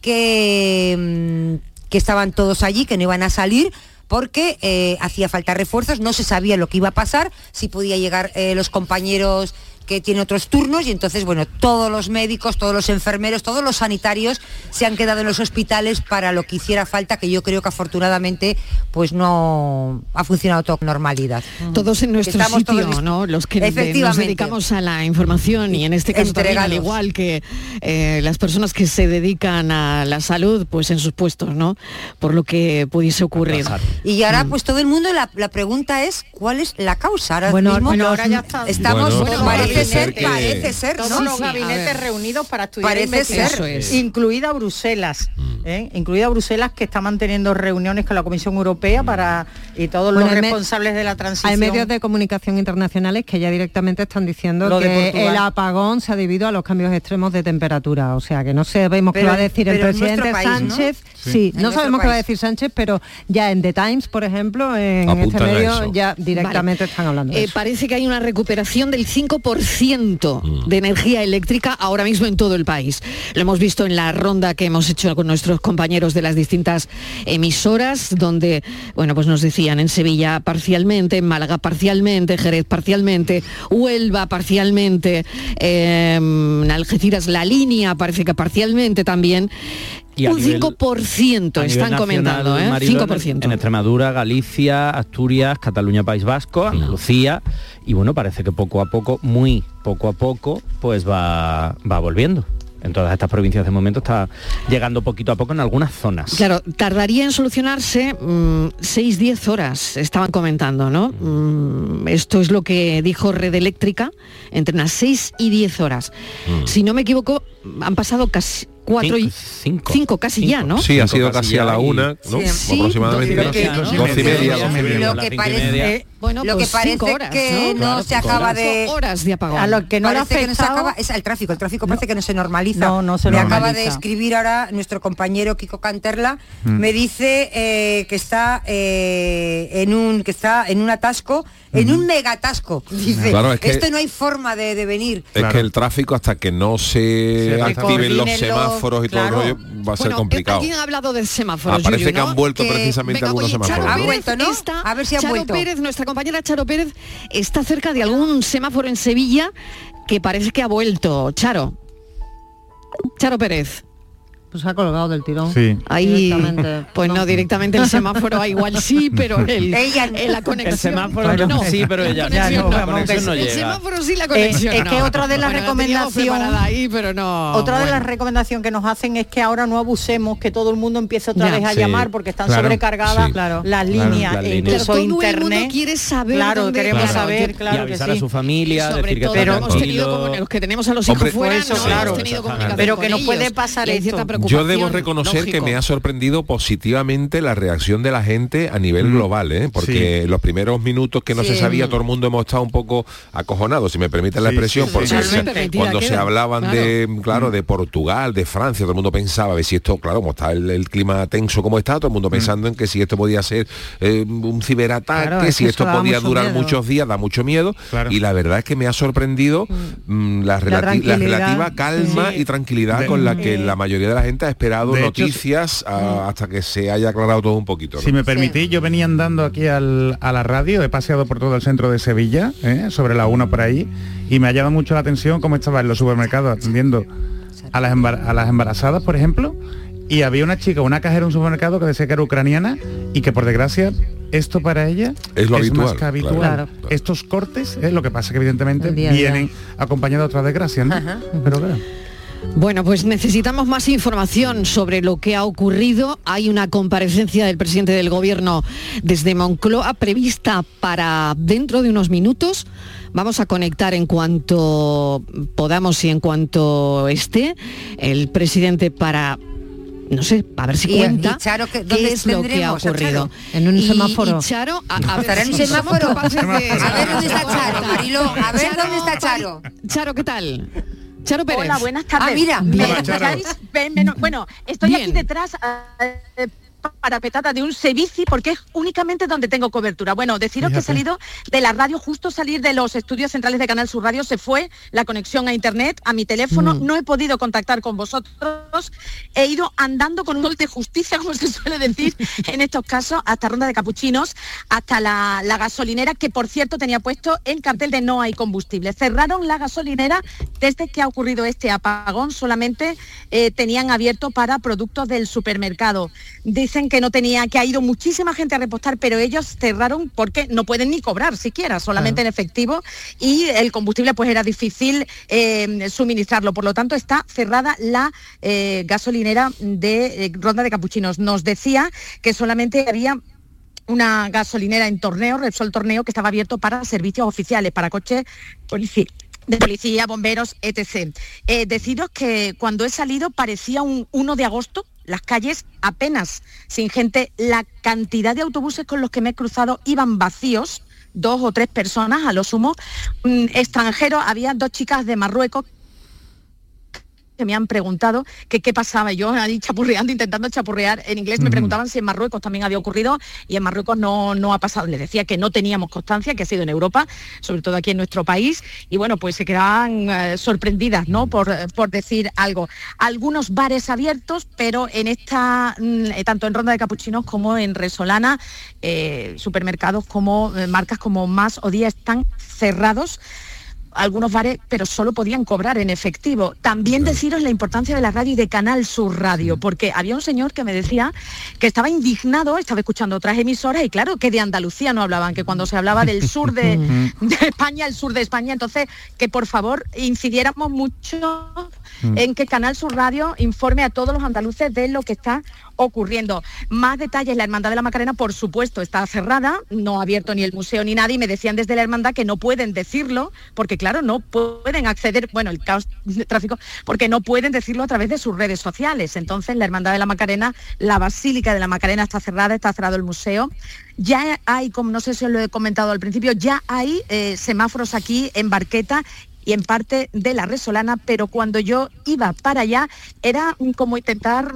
que, mm, que estaban todos allí, que no iban a salir, porque eh, hacía falta refuerzos, no se sabía lo que iba a pasar, si podía llegar eh, los compañeros que tiene otros turnos y entonces, bueno, todos los médicos, todos los enfermeros, todos los sanitarios se han quedado en los hospitales para lo que hiciera falta, que yo creo que afortunadamente pues no ha funcionado todo con normalidad. Todos en nuestro sitio, ¿no? Los que nos dedicamos a la información y en este caso también, al igual que eh, las personas que se dedican a la salud, pues en sus puestos, ¿no? Por lo que pudiese ocurrir. Y ahora mm. pues todo el mundo, la, pregunta es, ¿cuál es la causa? Ahora mismo, ahora ya está. estamos, Parece ser, gabinetes- parece ser, todos ¿no? los gabinetes reunidos para estudiar Parece investigación, ser. Eso es. incluida Bruselas, ¿eh? incluida Bruselas que está manteniendo reuniones con la Comisión Europea para y todos Bueno, los responsables de la transición. Hay medios de comunicación internacionales que ya directamente están diciendo Lo que el apagón se ha debido a los cambios extremos de temperatura. O sea, que no sabemos qué Pero- va a decir el presidente país, ¿no? Sánchez. Sí. No sabemos qué va a país. decir Sánchez, pero ya en The Times, por ejemplo, en Apuntan este medio ya directamente están hablando de Eh, eso. parece que hay una recuperación del 5% Mm. De energía eléctrica ahora mismo en todo el país. Lo hemos visto en la ronda que hemos hecho con nuestros compañeros de las distintas emisoras, donde, bueno, pues nos decían en Sevilla parcialmente, en Málaga parcialmente, Jerez parcialmente, Huelva parcialmente, eh, en Algeciras la línea parece que parcialmente también. Y Un nivel- 5% a nivel están nacional, comentando, ¿eh? Mariló, en- 5%. En Extremadura, Galicia, Asturias, Cataluña, País Vasco, Andalucía y bueno, parece que poco a poco, muy poco a poco, pues va, va volviendo. En todas estas provincias de momento está llegando poquito a poco en algunas zonas. Claro, tardaría en solucionarse 6-10 horas, estaban comentando, ¿no? Mm, esto es lo que dijo Red Eléctrica, entre unas 6 y 10 horas. Si no me equivoco, han pasado casi 4 y 5 casi ya, ¿no? Sí, ha sido casi a la una, ¿no? Sí. Aproximadamente. Doce y media. Doce y media, doce y media. Lo que parece, Bueno, lo pues que parece cinco horas, que ¿no? no, Claro, se cinco acaba horas. de horas de apagón. A lo que no parece que no se acaba es el tráfico el tráfico parece que no se normaliza No, no se me normaliza. acaba de escribir ahora nuestro compañero Kiko Canterla Mm. me dice eh, que está eh, en un que está en un atasco en un megatasco dice Claro, es que- esto no hay forma de, de venir Es que el tráfico hasta que no se, Se activen los semáforos y todo claro. el rollo va a ser Bueno, complicado. ¿Quién ha hablado de semáforos? Ah, parece Yuyu, que no? han vuelto precisamente venga, algunos oye, semáforos. Charo Ha Pérez vuelto, ¿no? está- A ver si ha Charo vuelto. Pérez, nuestra compañera Charo Pérez, está cerca de algún semáforo en Sevilla que parece que ha vuelto. Charo. Charo Pérez. Pues ha colgado del tirón. Sí. Ahí, pues no, directamente el semáforo igual sí, pero el, *laughs* Ella eh, la conexión. El semáforo no. sí, pero ella La no. conexión La conexión no El semáforo sí, la Eh, conexión es que no. otra de las Bueno, recomendaciones ahí, pero no. Otra de las recomendaciones que nos hacen es que ahora no abusemos, que todo el mundo empiece otra Ya. vez a Sí, llamar porque están claro, sobrecargadas sí. Claro. las Claro, líneas, las e incluso todo el internet. mundo quiere saber Claro, dónde- queremos Claro, saber, y claro que avisar a sí. su familia, sobre decir que todo hemos tenido como los que tenemos a los hijos fuera, no claro, hemos tenido comunicación Pero que no ellos. puede pasar esto. preocupación, Yo debo reconocer que me ha sorprendido positivamente la reacción de la gente a nivel Mm. global, ¿eh? porque los primeros minutos que no se sabía, todo el mundo hemos estado un poco acojonados, si me permiten la expresión, sí, porque sí, sí. se- Permitida cuando se hablaban claro. de, claro, de Portugal, de Francia, todo el mundo pensaba, a ver si esto, claro, como está el, el clima tenso como está, todo el mundo pensando en que si esto podía ser eh, un ciberataque, Claro, es si esto podía durar miedo. muchos días, da mucho miedo, y la verdad es que me ha sorprendido mm, la, relati- la tranquilidad, relativa calma sí. y tranquilidad De- con la que la mayoría de la gente ha esperado De hecho, noticias a- hasta que se haya aclarado todo un poquito. ¿no? Si me permitís, yo venía andando aquí al- a la radio, he paseado por todo el centro de Sevilla, ¿eh? sobre la 1 por ahí, y me ha llamado mucho la atención cómo estaba en los supermercados atendiendo a las, embar- a las embarazadas, por ejemplo, y había una chica, una cajera en un supermercado que decía que era ucraniana y que por desgracia esto para ella Es lo habitual, más que habitual. claro. Estos cortes, es lo que pasa que evidentemente El día vienen acompañados de otras desgracias, ¿no? Pero claro. Bueno, pues necesitamos más información sobre lo que ha ocurrido. Hay una comparecencia del presidente del gobierno desde Moncloa prevista para dentro de unos minutos. Vamos a conectar en cuanto podamos y en cuanto esté el presidente para no sé, a ver si cuenta y Charo, ¿qué- es lo que ha ocurrido. En un semáforo. Y Charo, a, a ver ¿Estará en un si somos semáforo? capaces de- A ver dónde está Charo, Marilo, a ver Charo, dónde está Charo. Charo, ¿qué tal? Charo Pérez. Hola, buenas tardes. Ah, mira. ¿Me Hola, escucháis? Ven, ven, bueno, estoy Bien. aquí detrás eh, parapetada de un Sevici porque es únicamente donde tengo cobertura. Bueno, deciros que he salido de la radio, justo salir de los estudios centrales de Canal Sur Radio, se fue la conexión a internet, a mi teléfono, Mm. no he podido contactar con vosotros, he ido andando con un gol de justicia, *laughs* como se suele decir *laughs* en estos casos, hasta Ronda de Capuchinos, hasta la, la gasolinera, que por cierto tenía puesto el cartel de no hay combustible. Cerraron la gasolinera desde que ha ocurrido este apagón, solamente eh, tenían abierto para productos del supermercado. Dicen que no tenía, que ha ido muchísima gente a repostar, pero ellos cerraron porque no pueden ni cobrar siquiera, solamente en efectivo, y el combustible pues era difícil eh, suministrarlo. Por lo tanto, está cerrada la eh, gasolinera de eh, Ronda de Capuchinos. Nos decía que solamente había una gasolinera en Torneo, Repsol Torneo, que estaba abierto para servicios oficiales, para coches polici- de policía, bomberos, etc. Eh, deciros que cuando he salido parecía un 1 de agosto, las calles apenas sin gente, la cantidad de autobuses con los que me he cruzado iban vacíos, dos o tres personas a lo sumo, mm, extranjeros, había dos chicas de Marruecos que me han preguntado que qué pasaba. Yo ahí chapurreando, intentando chapurrear en inglés, me preguntaban si en Marruecos también había ocurrido y en Marruecos no, no ha pasado. Les decía que no teníamos constancia, que ha sido en Europa, sobre todo aquí en nuestro país, y bueno, pues se quedaban eh, sorprendidas, ¿no? Por, por decir algo. Algunos bares abiertos, pero en esta, mm, eh, tanto en Ronda de Capuchinos como en Resolana, eh, supermercados como marcas como Más o Día están cerrados algunos bares, pero solo podían cobrar en efectivo. También deciros la importancia de la radio y de Canal Sur Radio, porque había un señor que me decía que estaba indignado, estaba escuchando otras emisoras y claro, que de Andalucía no hablaban, que cuando se hablaba del sur de, *laughs* de España, el sur de España, entonces que por favor incidiéramos mucho Mm. en que Canal Sur Radio informe a todos los andaluces de lo que está ocurriendo. Más detalles, la Hermandad de la Macarena, por supuesto, está cerrada, no ha abierto ni el museo ni nadie, me decían desde la Hermandad que no pueden decirlo, porque claro, no pueden acceder, bueno, el caos de tráfico, porque no pueden decirlo a través de sus redes sociales. Entonces, la Hermandad de la Macarena, la Basílica de la Macarena está cerrada, está cerrado el museo. Ya hay, como no sé si os lo he comentado al principio, ya hay eh, semáforos aquí en Barqueta y en parte de la Resolana, pero cuando yo iba para allá era como intentar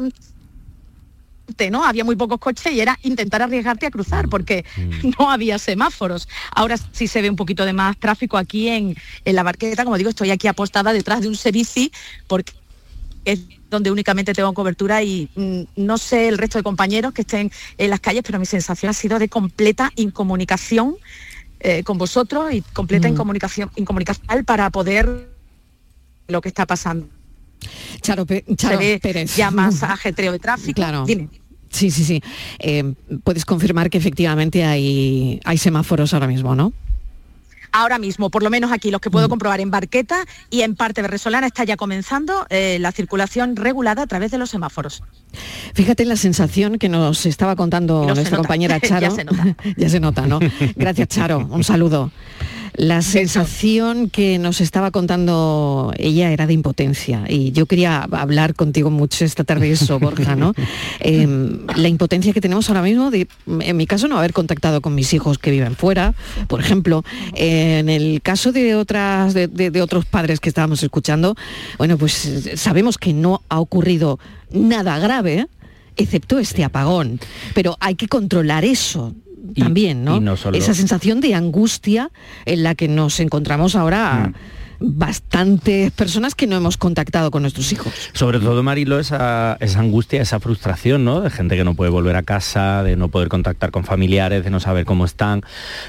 ¿no? Había muy pocos coches y era intentar arriesgarte a cruzar porque mm. *laughs* no había semáforos. Ahora sí se ve un poquito de más tráfico aquí en, la barqueta. Como digo, estoy aquí apostada detrás de un Sebici porque es donde únicamente tengo cobertura y mm, no sé el resto de compañeros que estén en las calles, pero mi sensación ha sido de completa incomunicación eh, con vosotros y completa mm. incomunicación, incomunicación para poder lo que está pasando. Charo, Charo Pérez. ya más *laughs* ajetreo de tráfico. Claro. Sí, sí, sí. Eh, puedes confirmar que efectivamente hay, hay semáforos ahora mismo, ¿no? ahora mismo, por lo menos aquí, los que puedo mm. comprobar en Barqueta y en parte de Resolana está ya comenzando eh, la circulación regulada a través de los semáforos. Fíjate la sensación que nos estaba contando nuestra compañera *laughs* Charo. ya se nota. *laughs* ya se nota, ¿no? Gracias, Charo. Un saludo. La sensación que nos estaba contando ella era de impotencia y yo quería hablar contigo mucho esta tarde de eso, Borja, ¿no? *laughs* Em, la impotencia que tenemos ahora mismo de, en mi caso, no haber contactado con mis hijos que viven fuera, por ejemplo. En el caso de, otras, de otros padres que estábamos escuchando, bueno, pues sabemos que no ha ocurrido nada grave, excepto este apagón, pero hay que controlar eso también, ¿no? Esa sensación de angustia en la que nos encontramos ahora. Mm bastantes personas que no hemos contactado con nuestros hijos. Sobre todo, Marilo, esa, esa angustia, esa frustración, ¿no? De gente que no puede volver a casa, de no poder contactar con familiares, de no saber cómo están.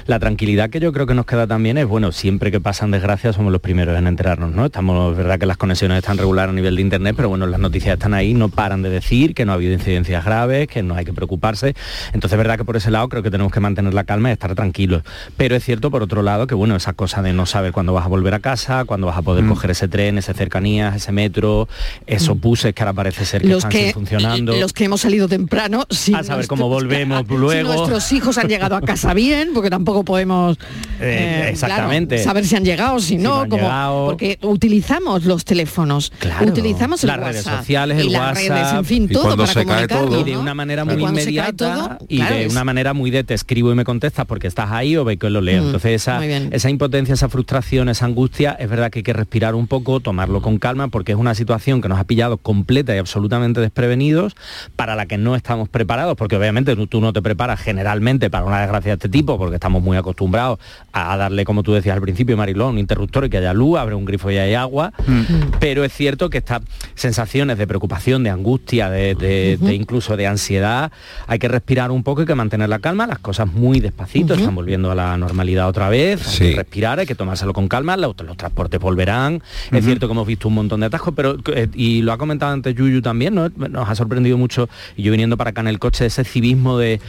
La tranquilidad que yo creo que nos queda también es, bueno, siempre que pasan desgracias somos los primeros en enterarnos, ¿no? Estamos, verdad que las conexiones están regulares a nivel de internet, pero bueno, las noticias están ahí, no paran de decir que no ha habido incidencias graves, que no hay que preocuparse. Entonces, verdad que por ese lado creo que tenemos que mantener la calma y estar tranquilos. Pero es cierto, por otro lado, que bueno, esa cosa de no saber cuándo vas a volver a casa, cuando vas a poder mm. coger ese tren, ese cercanías, ese metro, esos mm. buses que ahora parece ser que los están que, funcionando. Los que hemos salido temprano, sí. A saber cómo volvemos luego. Si nuestros hijos han llegado a *laughs* casa bien, porque tampoco podemos eh, eh, exactamente saber si han llegado, si, no, porque utilizamos los teléfonos, utilizamos las redes sociales, el WhatsApp, redes, en fin, todo para comunicarnos. Y de una manera muy inmediata y de una manera muy de te escribo y me contestas porque estás ahí o ve que lo leo. Mm, Entonces esa, esa impotencia, esa frustración, esa angustia, es verdad que hay que respirar un poco, tomarlo con calma, porque es una situación que nos ha pillado completa y absolutamente desprevenidos, para la que no estamos preparados, porque obviamente tú, no te preparas generalmente para una desgracia de este tipo, porque estamos muy acostumbrados a, darle, como tú decías al principio, Marilón, un interruptor y que haya luz, abre un grifo y hay agua, mm. pero es cierto que estas sensaciones de preocupación, de angustia, de, incluso de ansiedad, hay que respirar un poco y que mantener la calma, las cosas muy despacito, están volviendo a la normalidad otra vez, hay que respirar, hay que tomárselo con calma, los, los transportes volverán es cierto que hemos visto un montón de atajos, pero eh, y lo ha comentado antes Yuyu también, ¿no? nos ha sorprendido mucho, y yo viniendo para acá en el coche, ese civismo de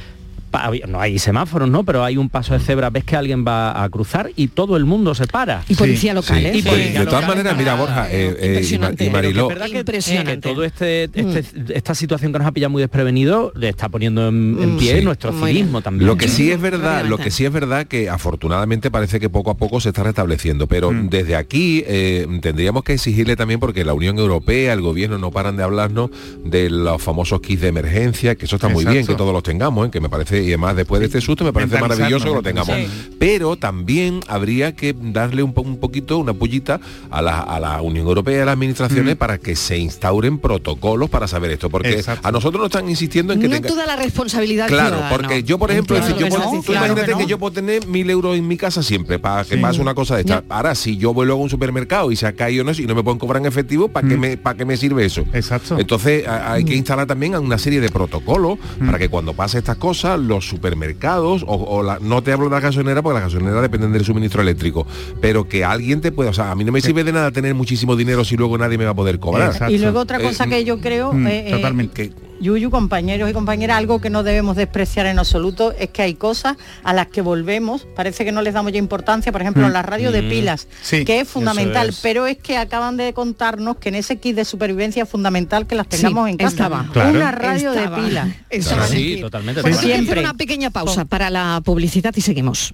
no hay semáforos, ¿no? Pero hay un paso de cebra, ves que alguien va a cruzar y todo el mundo se para. Y policía local, ¿eh? Y Sí. de todas maneras, mira Borja eh, eh, y, Ma- y Mariló, que es verdad que, que todo este, este- esta situación que nos ha pillado muy desprevenido le está poniendo en, en pie Sí. nuestro civismo también. Lo que sí es verdad, lo que sí es verdad que afortunadamente parece que poco a poco se está restableciendo, pero Mm. desde aquí eh, tendríamos que exigirle también porque la Unión Europea, el gobierno no paran de hablarnos de los famosos kits de emergencia, que eso está muy bien que todos los tengamos, ¿eh? que me parece y además después de este susto me parece maravilloso que lo tengamos. Pero también habría que darle un, po- un poquito una pullita a la, a la Unión Europea y a las administraciones para que se instauren protocolos para saber esto, porque Exacto. a nosotros nos están insistiendo en que no tenga- toda la responsabilidad Claro, ciudadana. porque yo, por ejemplo, Claro si yo puedo- no, tú claro imagínate que yo puedo tener mil euros en mi casa siempre para que pase una cosa de esta. Ahora, si yo luego a un supermercado y se ha caído no y no me pueden cobrar en efectivo, ¿para qué me para qué me sirve eso? Exacto. Entonces a- hay que instalar también una serie de protocolos para que cuando pase estas cosas, los supermercados o, o la- no te hablo de la gasolinera porque las gasolineras dependen del suministro eléctrico, pero que alguien te pueda, o sea, a mí no me sirve de nada tener muchísimo dinero si luego nadie me va a poder cobrar. Y luego otra Eh, cosa que yo creo, mm, eh, eh, totalmente. Yuyu, compañeros y compañeras, algo que no debemos despreciar en absoluto es que hay cosas a las que volvemos, parece que no les damos ya importancia, por ejemplo, Mm. la radio de Mm. pilas, Sí, que es fundamental, es. pero es que acaban de contarnos que en ese kit de supervivencia es fundamental que las tengamos Sí, en casa. estaba. Claro. Una radio Estaba. de pilas. En Sí, totalmente. Pues totalmente. vamos a hacer Siempre. una pequeña pausa para la publicidad y seguimos.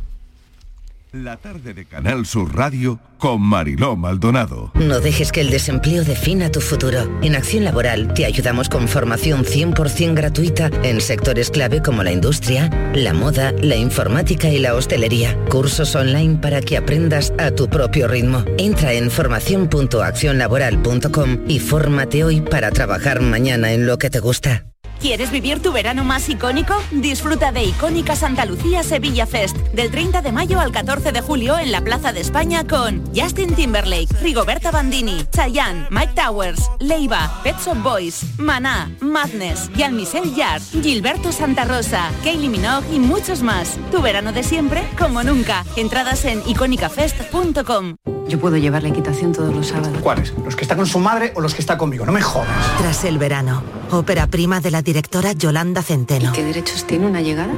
La tarde de Canal Sur Radio con Mariló Maldonado. No dejes que el desempleo defina tu futuro. En Acción Laboral te ayudamos con formación 100% gratuita en sectores clave como la industria, la moda, la informática y la hostelería. Cursos online para que aprendas a tu propio ritmo. Entra en formación.accionlaboral.com y fórmate hoy para trabajar mañana en lo que te gusta. ¿Quieres vivir tu verano más icónico? Disfruta de Icónica Santa Lucía Sevilla Fest del 30 de mayo al 14 de julio en la Plaza de España con Justin Timberlake, Rigoberta Bandini, Chayanne, Mike Towers, Leiva, Pet Shop Boys, Maná, Madness, Michel Yard, Gilberto Santa Rosa, Kylie Minogue y muchos más. Tu verano de siempre como nunca. Entradas en icónicafest.com. Yo puedo llevar la equitación todos los sábados. ¿Cuáles? ¿Los que está con su madre o los que está conmigo? No me jodas. Tras el verano, ópera prima de la directora Yolanda Centeno. ¿Qué derechos tiene una llegada?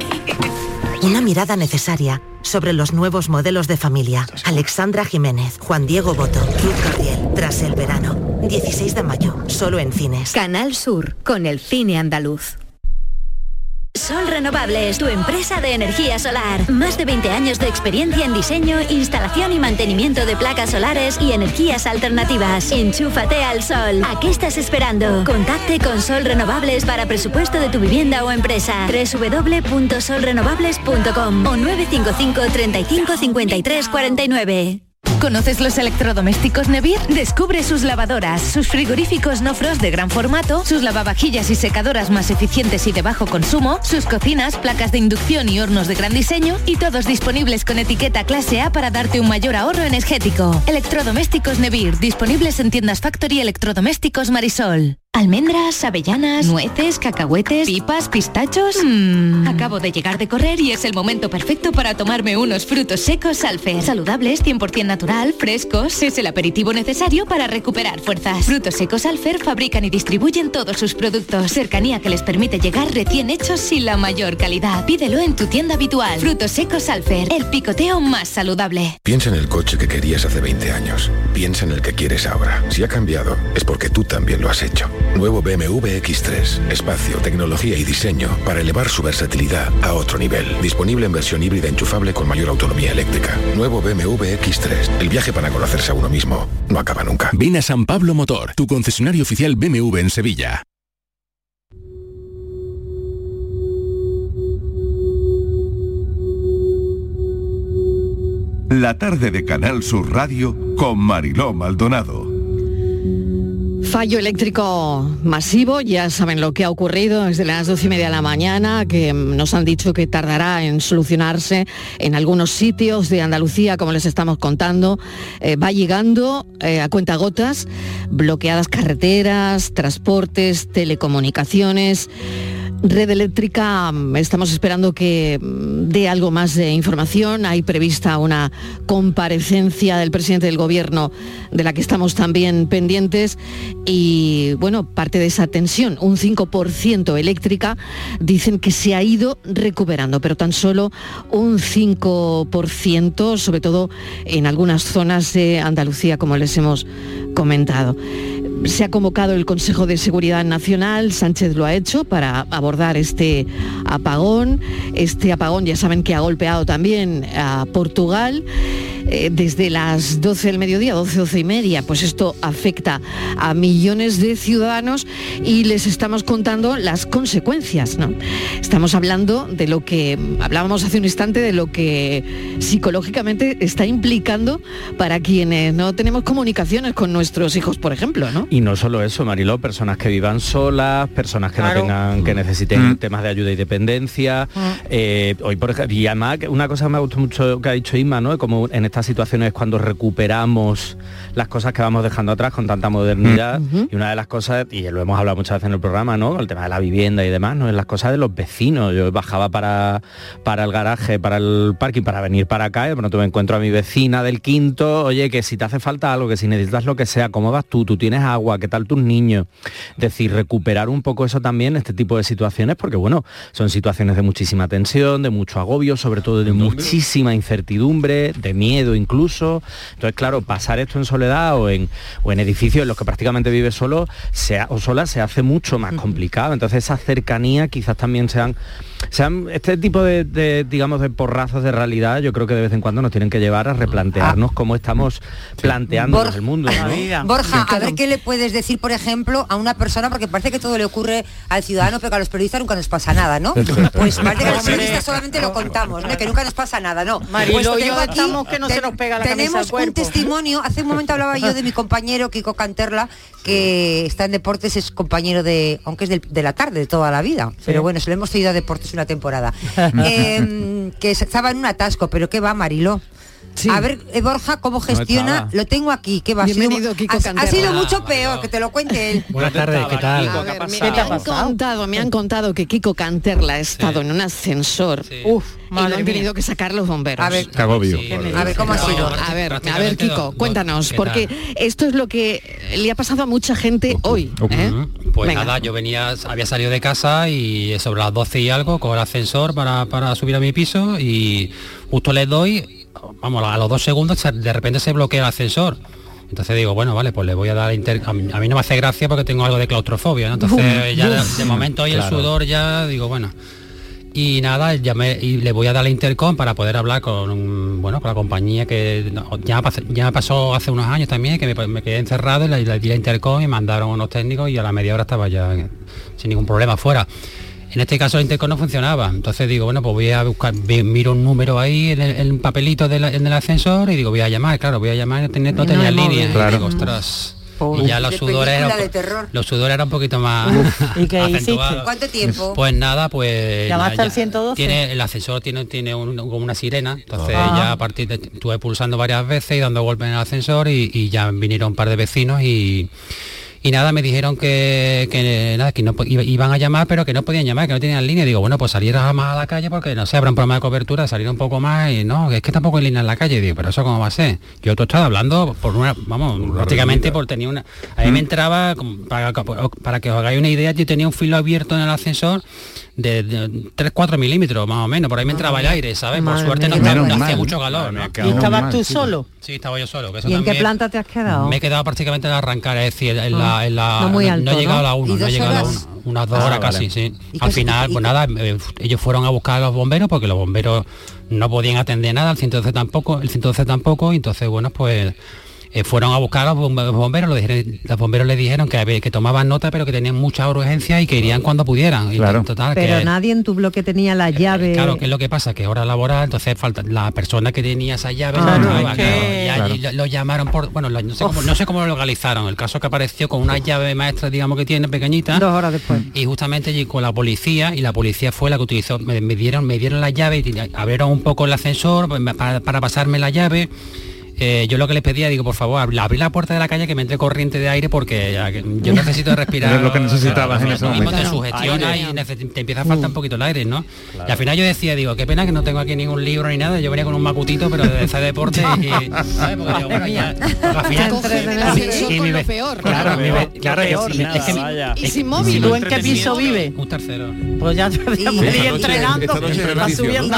Una mirada necesaria sobre los nuevos modelos de familia. Alexandra Jiménez, Juan Diego Boto, Ruth Gabriel. Tras el verano. 16 de mayo, solo en cines. Canal Sur, con el cine andaluz. Sol Renovables, tu empresa de energía solar. Más de 20 años de experiencia en diseño, instalación y mantenimiento de placas solares y energías alternativas. Enchúfate al sol. ¿A qué estás esperando? Contacte con Sol Renovables para presupuesto de tu vivienda o empresa. www.solrenovables.com o 955 35 53 49. ¿Conoces los electrodomésticos Nevir? Descubre sus lavadoras, sus frigoríficos no frost de gran formato, sus lavavajillas y secadoras más eficientes y de bajo consumo, sus cocinas, placas de inducción y hornos de gran diseño y todos disponibles con etiqueta clase A para darte un mayor ahorro energético. Electrodomésticos Nevir, disponibles en tiendas Factory Electrodomésticos Marisol. Almendras, avellanas, nueces, cacahuetes, ¿Pipas, pistachos? Mmm, acabo de llegar de correr y es el momento perfecto para tomarme unos frutos secos Alfer. Saludables, 100% natural, frescos. Es el aperitivo necesario para recuperar fuerzas. Frutos secos Alfer fabrican y distribuyen todos sus productos. Cercanía que les permite llegar recién hechos y la mayor calidad. Pídelo en tu tienda habitual. Frutos secos Alfer, el picoteo más saludable. Piensa en el coche que querías hace 20 años. Piensa en el que quieres ahora. Si ha cambiado, es porque tú también lo has hecho. Nuevo BMW X3. Espacio, tecnología y diseño para elevar su versatilidad a otro nivel. Disponible en versión híbrida enchufable con mayor autonomía eléctrica. Nuevo BMW X3. El viaje para conocerse a uno mismo no acaba nunca. Ven a San Pablo Motor, tu concesionario oficial BMW en Sevilla. La tarde de Canal Sur Radio con Mariló Maldonado. Fallo eléctrico masivo, ya saben lo que ha ocurrido desde las doce y media de la mañana, que nos han dicho que tardará en solucionarse en algunos sitios de Andalucía, como les estamos contando. Eh, va llegando eh, a cuentagotas, bloqueadas carreteras, transportes, telecomunicaciones. Red Eléctrica, mm, estamos esperando que mm, dé algo más de información. Hay prevista una comparecencia del presidente del gobierno de la que estamos también pendientes y bueno, parte de esa tensión, un 5% eléctrica, dicen que se ha ido recuperando, pero tan solo un 5%, sobre todo en algunas zonas de Andalucía, como les hemos comentado. Se ha convocado el Consejo de Seguridad Nacional, Sánchez lo ha hecho para abordar este apagón. Este apagón ya saben que ha golpeado también a Portugal eh, desde las 12 del mediodía, 12, 12 y media, pues esto afecta a millones de ciudadanos y les estamos contando las consecuencias, ¿no? Estamos hablando de lo que hablábamos hace un instante de lo que psicológicamente está implicando para quienes no tenemos comunicaciones con nuestros hijos, por ejemplo, ¿no? Y no solo eso, Mariló, personas que vivan solas, personas que no tengan, que necesiten temas de ayuda y dependencia. Eh, hoy, por ejemplo, y además una cosa que me ha gustado mucho que ha dicho Isma, ¿no? Como en estas situaciones es cuando recuperamos las cosas que vamos dejando atrás con tanta modernidad. Y una de las cosas, y lo hemos hablado muchas veces en el programa, ¿no? El tema de la vivienda y demás, ¿no? Es las cosas de los vecinos. Yo bajaba para, para el garaje, para el parking, para venir para acá, y de pronto me encuentro a mi vecina del quinto, oye, que si te hace falta algo, que si necesitas lo que sea, ¿cómo vas tú? ¿Tú tienes agua? ¿Qué tal tus niños? Es decir, recuperar un poco eso también, este tipo de situaciones, porque bueno, son situaciones de muchísima tensión, de mucho agobio, sobre todo de muchísima incertidumbre, de miedo incluso. Entonces, claro, pasar esto en soledad o en, o en edificios en los que prácticamente vive solo sea, o sola se hace mucho más complicado. Entonces, esa cercanía quizás también sean sean este tipo de, de, digamos de porrazos de realidad yo creo que de vez en cuando nos tienen que llevar a replantearnos cómo estamos planteando el mundo ¿no? Borja, a ver qué le puedes decir, por ejemplo, a una persona, porque parece que todo le ocurre al ciudadano, pero que a los periodistas nunca nos pasa nada, ¿no? *laughs* Pues parece que a los periodistas solamente lo contamos, ¿no? que nunca nos pasa nada, ¿no? Marilo, pues aquí, que no se nos pega la tenemos un testimonio, hace un momento hablaba yo de mi compañero Kiko Canterla, que está en deportes, es compañero de, aunque es de, la tarde, de toda la vida, pero bueno, se lo hemos seguido a deportes una temporada, *laughs* Eh, que estaba en un atasco, pero ¿qué va, Marilo? A ver, eh, Borja, ¿cómo gestiona? Lo tengo aquí. ¿Qué va? Ha sido- Bienvenido, Kiko ha, sido mucho peor, que te lo cuente él. *laughs* Buenas tardes, ¿qué tal? Ver, me, me han contado, me han contado que Kiko Canterla ha estado en un ascensor Uf, y lo han mía. tenido que sacar los bomberos. A ver, a ver, ¿cómo ha sido? A ver, a ver, Kiko, cuéntanos, ¿qué porque esto es lo que le ha pasado a mucha gente hoy. ¿eh? Pues Venga. nada, yo venía, había salido de casa y sobre las 12 y algo con el ascensor para, para subir a mi piso y justo le doy, vamos, a los dos segundos se- de repente se bloquea el ascensor. Entonces digo, bueno, vale, pues le voy a dar inter... A mí, a mí no me hace gracia porque tengo algo de claustrofobia, ¿no? Entonces ya de, de momento hoy el sudor ya digo, bueno. Y nada, llamé y le voy a dar la intercom para poder hablar con bueno con la compañía que no, ya, ya me pasó hace unos años también, que me, me quedé encerrado y le, le di la intercom y mandaron unos técnicos y a la media hora estaba ya sin ningún problema fuera. En este caso el intercom no funcionaba, entonces digo, bueno, pues voy a buscar, miro un número ahí en el, en el papelito del, en el ascensor y digo, voy a llamar, claro, voy a llamar, no tenía, no no tenía hay línea. Y Claro. digo, ostras. Pobre. Y ya los sudores eran, los sudores eran un poquito más ¿Y qué acentuados. ¿Cuánto tiempo? Pues nada, pues... ¿Llamaste ya- al 112? Tiene, el ascensor tiene, tiene un- como una sirena, entonces Ah. ya a partir de... Estuve pulsando varias veces y dando golpes en el ascensor y, y ya vinieron un par de vecinos y... Y nada, me dijeron que, que nada, que no iban a llamar, pero que no podían llamar, que no tenían línea. Digo, bueno, pues salir más a la calle porque no sé, habrá un problema de cobertura, salir un poco más y no, es que tampoco hay línea en la calle. Digo, pero eso cómo va a ser. Yo tú estaba hablando por una, vamos, prácticamente por tenía una. A mí me entraba, como para, para que os hagáis una idea, yo tenía un filo abierto en el ascensor de, 3-4 milímetros más o menos, por ahí me entraba el aire, ¿sabes? Por suerte no, no Menos hacía mucho calor. ¿no? ¿Y estabas tú solo? Sí, estaba yo solo. Que eso ¿Y en qué planta te has quedado? me he quedado prácticamente en arrancar, es decir, en Ah, la, en la- no muy alto, he llegado a la ¿no? 1, ¿Y no he llegado a la horas? 1, unas dos Ah, horas vale. casi, sí. ¿Y Al final, pues nada, eh, ellos fueron a buscar a los bomberos porque los bomberos no podían atender nada, el 112 tampoco, el 112 tampoco, y entonces bueno, pues eh, fueron a buscar a los bombe- los bomberos, los, dijeron- los bomberos les dijeron que, había- que tomaban nota pero que tenían mucha urgencia y que irían cuando pudieran. Y total, Pero que- nadie en tu bloque tenía la llave. Claro, que es lo que pasa, que hora laboral, entonces falta la persona que tenía esa llave, no Claro, estaba, es que- claro, y allí Claro. lo, lo llamaron por, bueno, lo- no sé, cómo, no sé cómo lo localizaron, el caso que apareció con una llave maestra, digamos que tiene pequeñita. Dos horas después. Y justamente allí con la policía, y la policía fue la que utilizó, me, me dieron, me dieron la llave, y abrieron un poco el ascensor pues, para, para pasarme la llave. Eh, yo lo que les pedía, digo, por favor, ab- abrir la puerta de la calle que me entre corriente de aire porque ya que yo necesito *laughs* respirar. Era lo que necesitabas en ese mismo momento. te sugestiona y te empieza a faltar un poquito el aire, ¿no? Y al final yo decía, digo, qué pena que no tengo aquí ningún libro ni nada, yo venía con un macutito, pero de hacer deporte y, *laughs* ¿sabes? Porque digo, bueno, ya, porque al final- Eso y con mi lo ve- peor. Claro, mi ve- claro, peor, es- es que mi- nada, Y es- sin si móvil. no ¿Tú en qué piso vive? Un tercero. Pues ya te Y- entrenando, subiendo.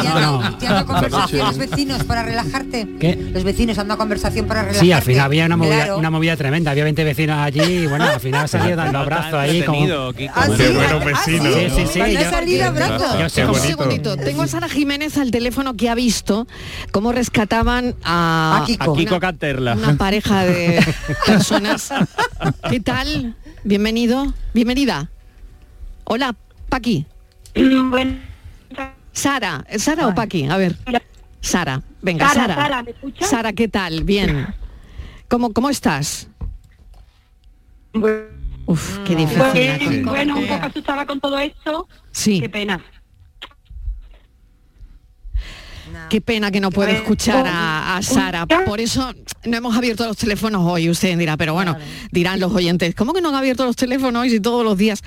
¿Y te vecinos para relajarte? ¿Qué? Los vecinos han dado conversación para relajarte. Sí, al final había una movida, Claro. una movida tremenda, había 20 vecinos allí y bueno, al final salió dando abrazos ahí como... Ah, sí, buenos ah, vecinos. sí. Sí, sí, yo- salido Un segundito, tengo a Sara Jiménez al teléfono que ha visto cómo rescataban a, A Kiko. A Kiko una- Canterla. una pareja de *laughs* personas. ¿Qué tal? Bienvenido, bienvenida. Hola, Paqui. Sara, ¿Sara o Paqui? A ver. Sara, venga, Sara, Sara. Sara, ¿me escuchas? Sara, ¿qué tal? Bien. ¿Cómo, cómo estás? Uf, qué difícil. Pues, bueno, un poco asustada con todo esto. Sí. Qué pena. Qué pena que no Pues, escuchar a, a Sara. Por eso no hemos abierto los teléfonos hoy. Usted dirá, pero bueno, dirán los oyentes, ¿cómo que no han abierto los teléfonos hoy si todos los días?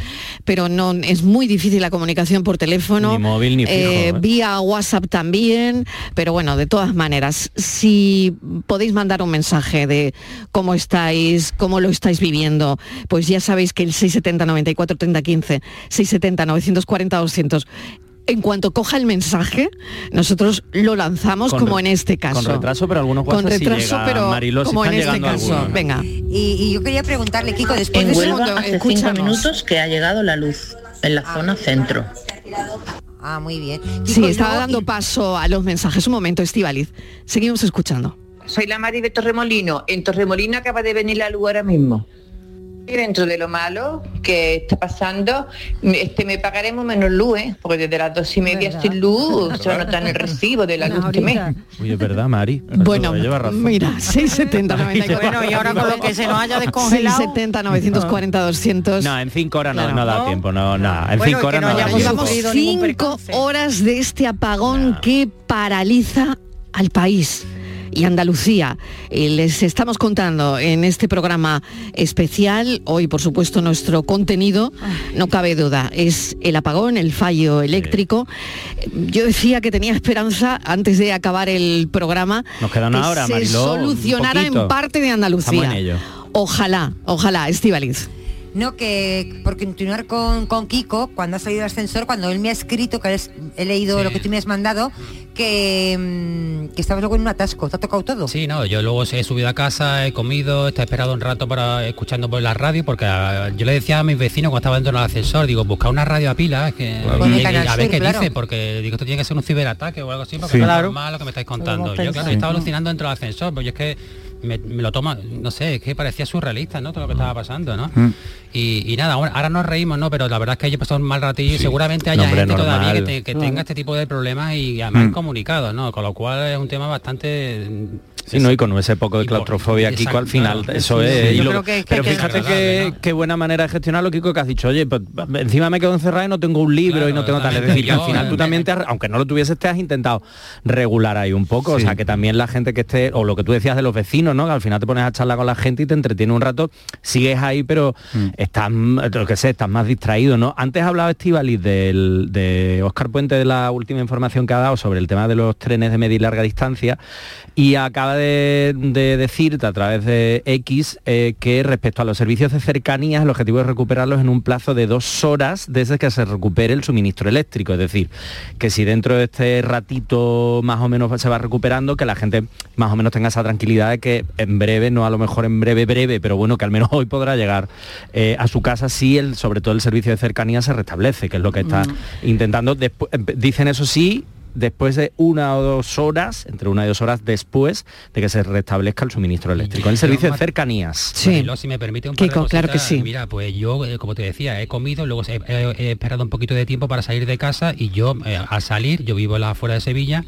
Pero no, es muy difícil la comunicación por teléfono. Ni móvil ni fijo, eh, ¿eh? Vía WhatsApp también. Pero bueno, de todas maneras, si podéis mandar un mensaje de cómo estáis, cómo lo estáis viviendo, pues ya sabéis que el 670 94 30 15, 670 940 200 en cuanto coja el mensaje, nosotros lo lanzamos Con como en este caso. Con retraso, pero algunos Con WhatsApp sí retraso, llegan, pero Mariló, sí como en este caso. algunos. Venga. Y, y yo quería preguntarle, Kiko, después En de Huelva eso... hace cinco minutos que ha llegado la luz en la zona centro. Ah, muy bien. Sí, Kiko, estaba luego- dando paso a los mensajes. Un momento, Estivaliz. Seguimos escuchando. Soy la Mari de Torremolino. En Torremolino acaba de venir la luz ahora mismo. Dentro de lo malo que está pasando, me- este, me pagaremos menos luz, ¿eh? porque desde las dos y media ¿Verdad? sin luz se va a notar en el recibo de la luz este mes. Uy, es verdad, Mari. Bueno, Eso lleva razón. mira, *laughs* 670 94. Bueno, y ahora con lo que se nos haya descongelado. 670 940 200. No, en cinco horas no, Claro. no da No. tiempo, no, nada. En Bueno, cinco horas no no da. Llevamos cinco horas de este apagón que paraliza al país y Andalucía. Y les estamos contando en este programa especial, hoy por supuesto nuestro contenido, no cabe duda, es el apagón, el fallo eléctrico. Yo decía que tenía esperanza antes de acabar el programa Nos queda que una hora, se Mariló, solucionara en parte de Andalucía. Estamos en ello. Ojalá, ojalá, Estivaliz. No, que por continuar con, con Kiko, cuando ha salido el ascensor, cuando él me ha escrito, que es- he leído Sí. lo que tú me has mandado, que, mm, que estabas luego en un atasco, ¿te ha tocado todo? Sí, no, yo luego he subido a casa, he comido, he esperado un rato para escuchando por la radio, porque yo le decía a mis vecinos cuando estaba dentro del ascensor, digo, busca una radio a pila, que, y- y a ver qué claro. dice, porque digo, esto tiene que ser un ciberataque o algo así, porque Sí. no es normal lo que me estáis contando. Yo claro, pensado. estaba alucinando dentro del ascensor, pues yo es que me, me lo toma, no sé, es que parecía surrealista, ¿no? Todo lo que estaba pasando, ¿no? Mm. Y, y nada, ahora, ahora nos reímos, ¿no? Pero la verdad es que he pasado un mal ratillo y seguramente haya hombre, gente todavía que, normal. te- que tenga este tipo de problemas y además Mm. comunicados, ¿no? Con lo cual es un tema bastante... Sí, no, y con ese poco de claustrofobia, exacto, Kiko, al final, claro. eso Sí, es. sí. y Yo lo- creo que- que- pero que- fíjate que- qué buena manera de gestionarlo, Kiko, que has dicho, oye, pues, encima me quedo encerrado y no tengo un libro Claro, y no tengo tal. Es decir, que al Yo, final tú eh, también, te has- aunque no lo tuvieses, te has intentado regular ahí un poco. O sea, que también la gente que esté, o lo que tú decías de los vecinos, ¿no? Que al final te pones a charlar con la gente y te entretiene un rato, sigues ahí, pero Mm. estás, lo que sé, estás más distraído, ¿no? Antes hablaba Estivaliz del, de Oscar Puente de la última información que ha dado sobre el tema de los trenes de media y larga distancia y acaba de, de decirte a través de X eh, que respecto a los servicios de cercanías el objetivo es recuperarlos en un plazo de dos horas desde que se recupere el suministro eléctrico. Es decir, que si dentro de este ratito más o menos se va recuperando, que la gente más o menos tenga esa tranquilidad de que en breve, no a lo mejor en breve, breve, pero bueno, que al menos *laughs* hoy podrá llegar eh, a su casa si el, sobre todo el servicio de cercanía se restablece, que es lo que está intentando. Despu- eh, dicen eso sí, después de una o dos horas, entre una y dos horas después de que se restablezca el suministro eléctrico. El servicio de cercanías. Mariló, si me permite un par de Kiko, claro que sí. Mira, pues yo, eh, como te decía, he comido, luego he, he- he esperado un poquito de tiempo para salir de casa y yo, eh, al salir, yo vivo la afuera de Sevilla,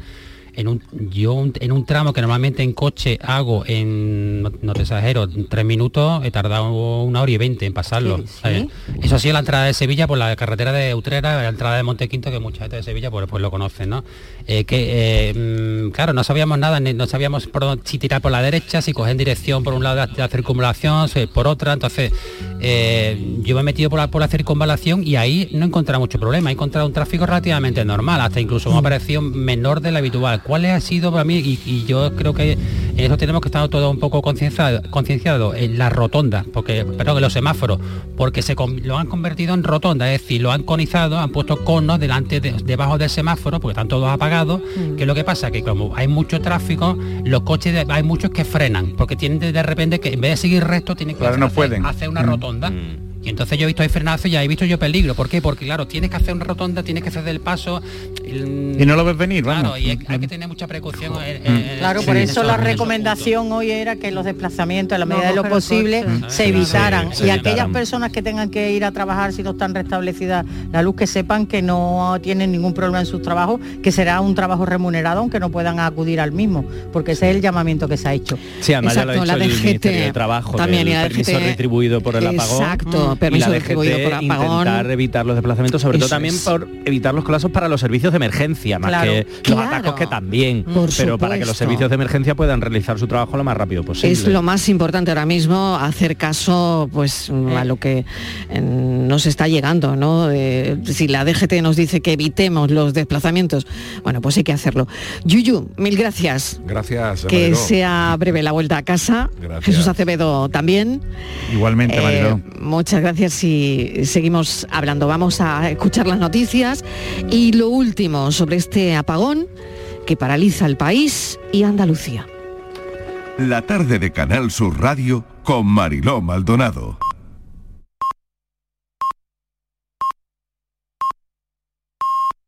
en un, yo un- en un tramo que normalmente en coche hago en, no, no te exagero, en tres minutos, he tardado una hora y veinte en pasarlo. Sí, ¿sabes? Eso ha sido la entrada de Sevilla por la carretera de Utrera, la entrada de Montequinto, que mucha gente de Sevilla pues, pues lo conocen, ¿no? Eh, que, eh, mm, claro, no sabíamos nada, ni- no sabíamos por dónde- si tirar por la derecha, si coger en dirección por un lado de la, de la circunvalación, si por otra, entonces eh, yo me he metido por la, por la circunvalación y ahí no he encontrado mucho problema, he encontrado un tráfico relativamente normal, hasta incluso me ha parecido menor del habitual. ¿Cuál ha sido para mí? Y, y yo creo que en eso tenemos que estar todos un poco concienciados concienciados en la rotonda, porque, perdón, en los semáforos, porque se con- lo han convertido en rotonda, es decir, lo han conizado, han puesto conos delante de- debajo del semáforo, porque están todos apagados, que es lo que pasa, que como hay mucho tráfico, los coches de- hay muchos que frenan, porque tienen de, de repente que en vez de seguir recto tienen que Claro, no hacer, pueden. hacer una Mm. rotonda. Y entonces yo he visto ahí frenazo y ya he visto yo peligro. ¿Por qué? Porque claro, tienes que hacer una rotonda, tienes que ceder el paso. Y no lo ves venir, Claro, vamos. y hay, hay que tener mucha precaución. en- en- Claro, en- por en eso la recomendación hoy era que los desplazamientos, en la No medida de lo el posible, coche. se evitaran. sí, y se aquellas evitaran. personas que tengan que ir a trabajar si no están restablecida la luz, que sepan que no tienen ningún problema en sus trabajos, que será un trabajo remunerado, aunque no puedan acudir al mismo, porque ese es el llamamiento que se ha hecho. Sí, además ya lo ha la el Ministerio de Trabajo, también, y del la permiso retribuido por el apagón. Exacto, y permiso DGT por apagón. intentar evitar los desplazamientos, sobre todo también es. por evitar los colapsos para los servicios de emergencia, más Claro. que los Claro. atascos que también, Por pero para que los servicios de emergencia puedan realizar su trabajo lo más rápido posible. Es lo más importante ahora mismo, hacer caso pues a lo que eh, nos está llegando, ¿no? Eh, si la DGT nos dice que evitemos los desplazamientos, bueno, pues hay que hacerlo. Yuyu, mil gracias. Gracias. Que Mariló. sea breve la vuelta a casa. Gracias. Jesús Acevedo también. Igualmente, Eh, muchas gracias y seguimos hablando. Vamos a escuchar las noticias y lo último sobre este apagón que paraliza el país y Andalucía. La tarde de Canal Sur Radio con Mariló Maldonado.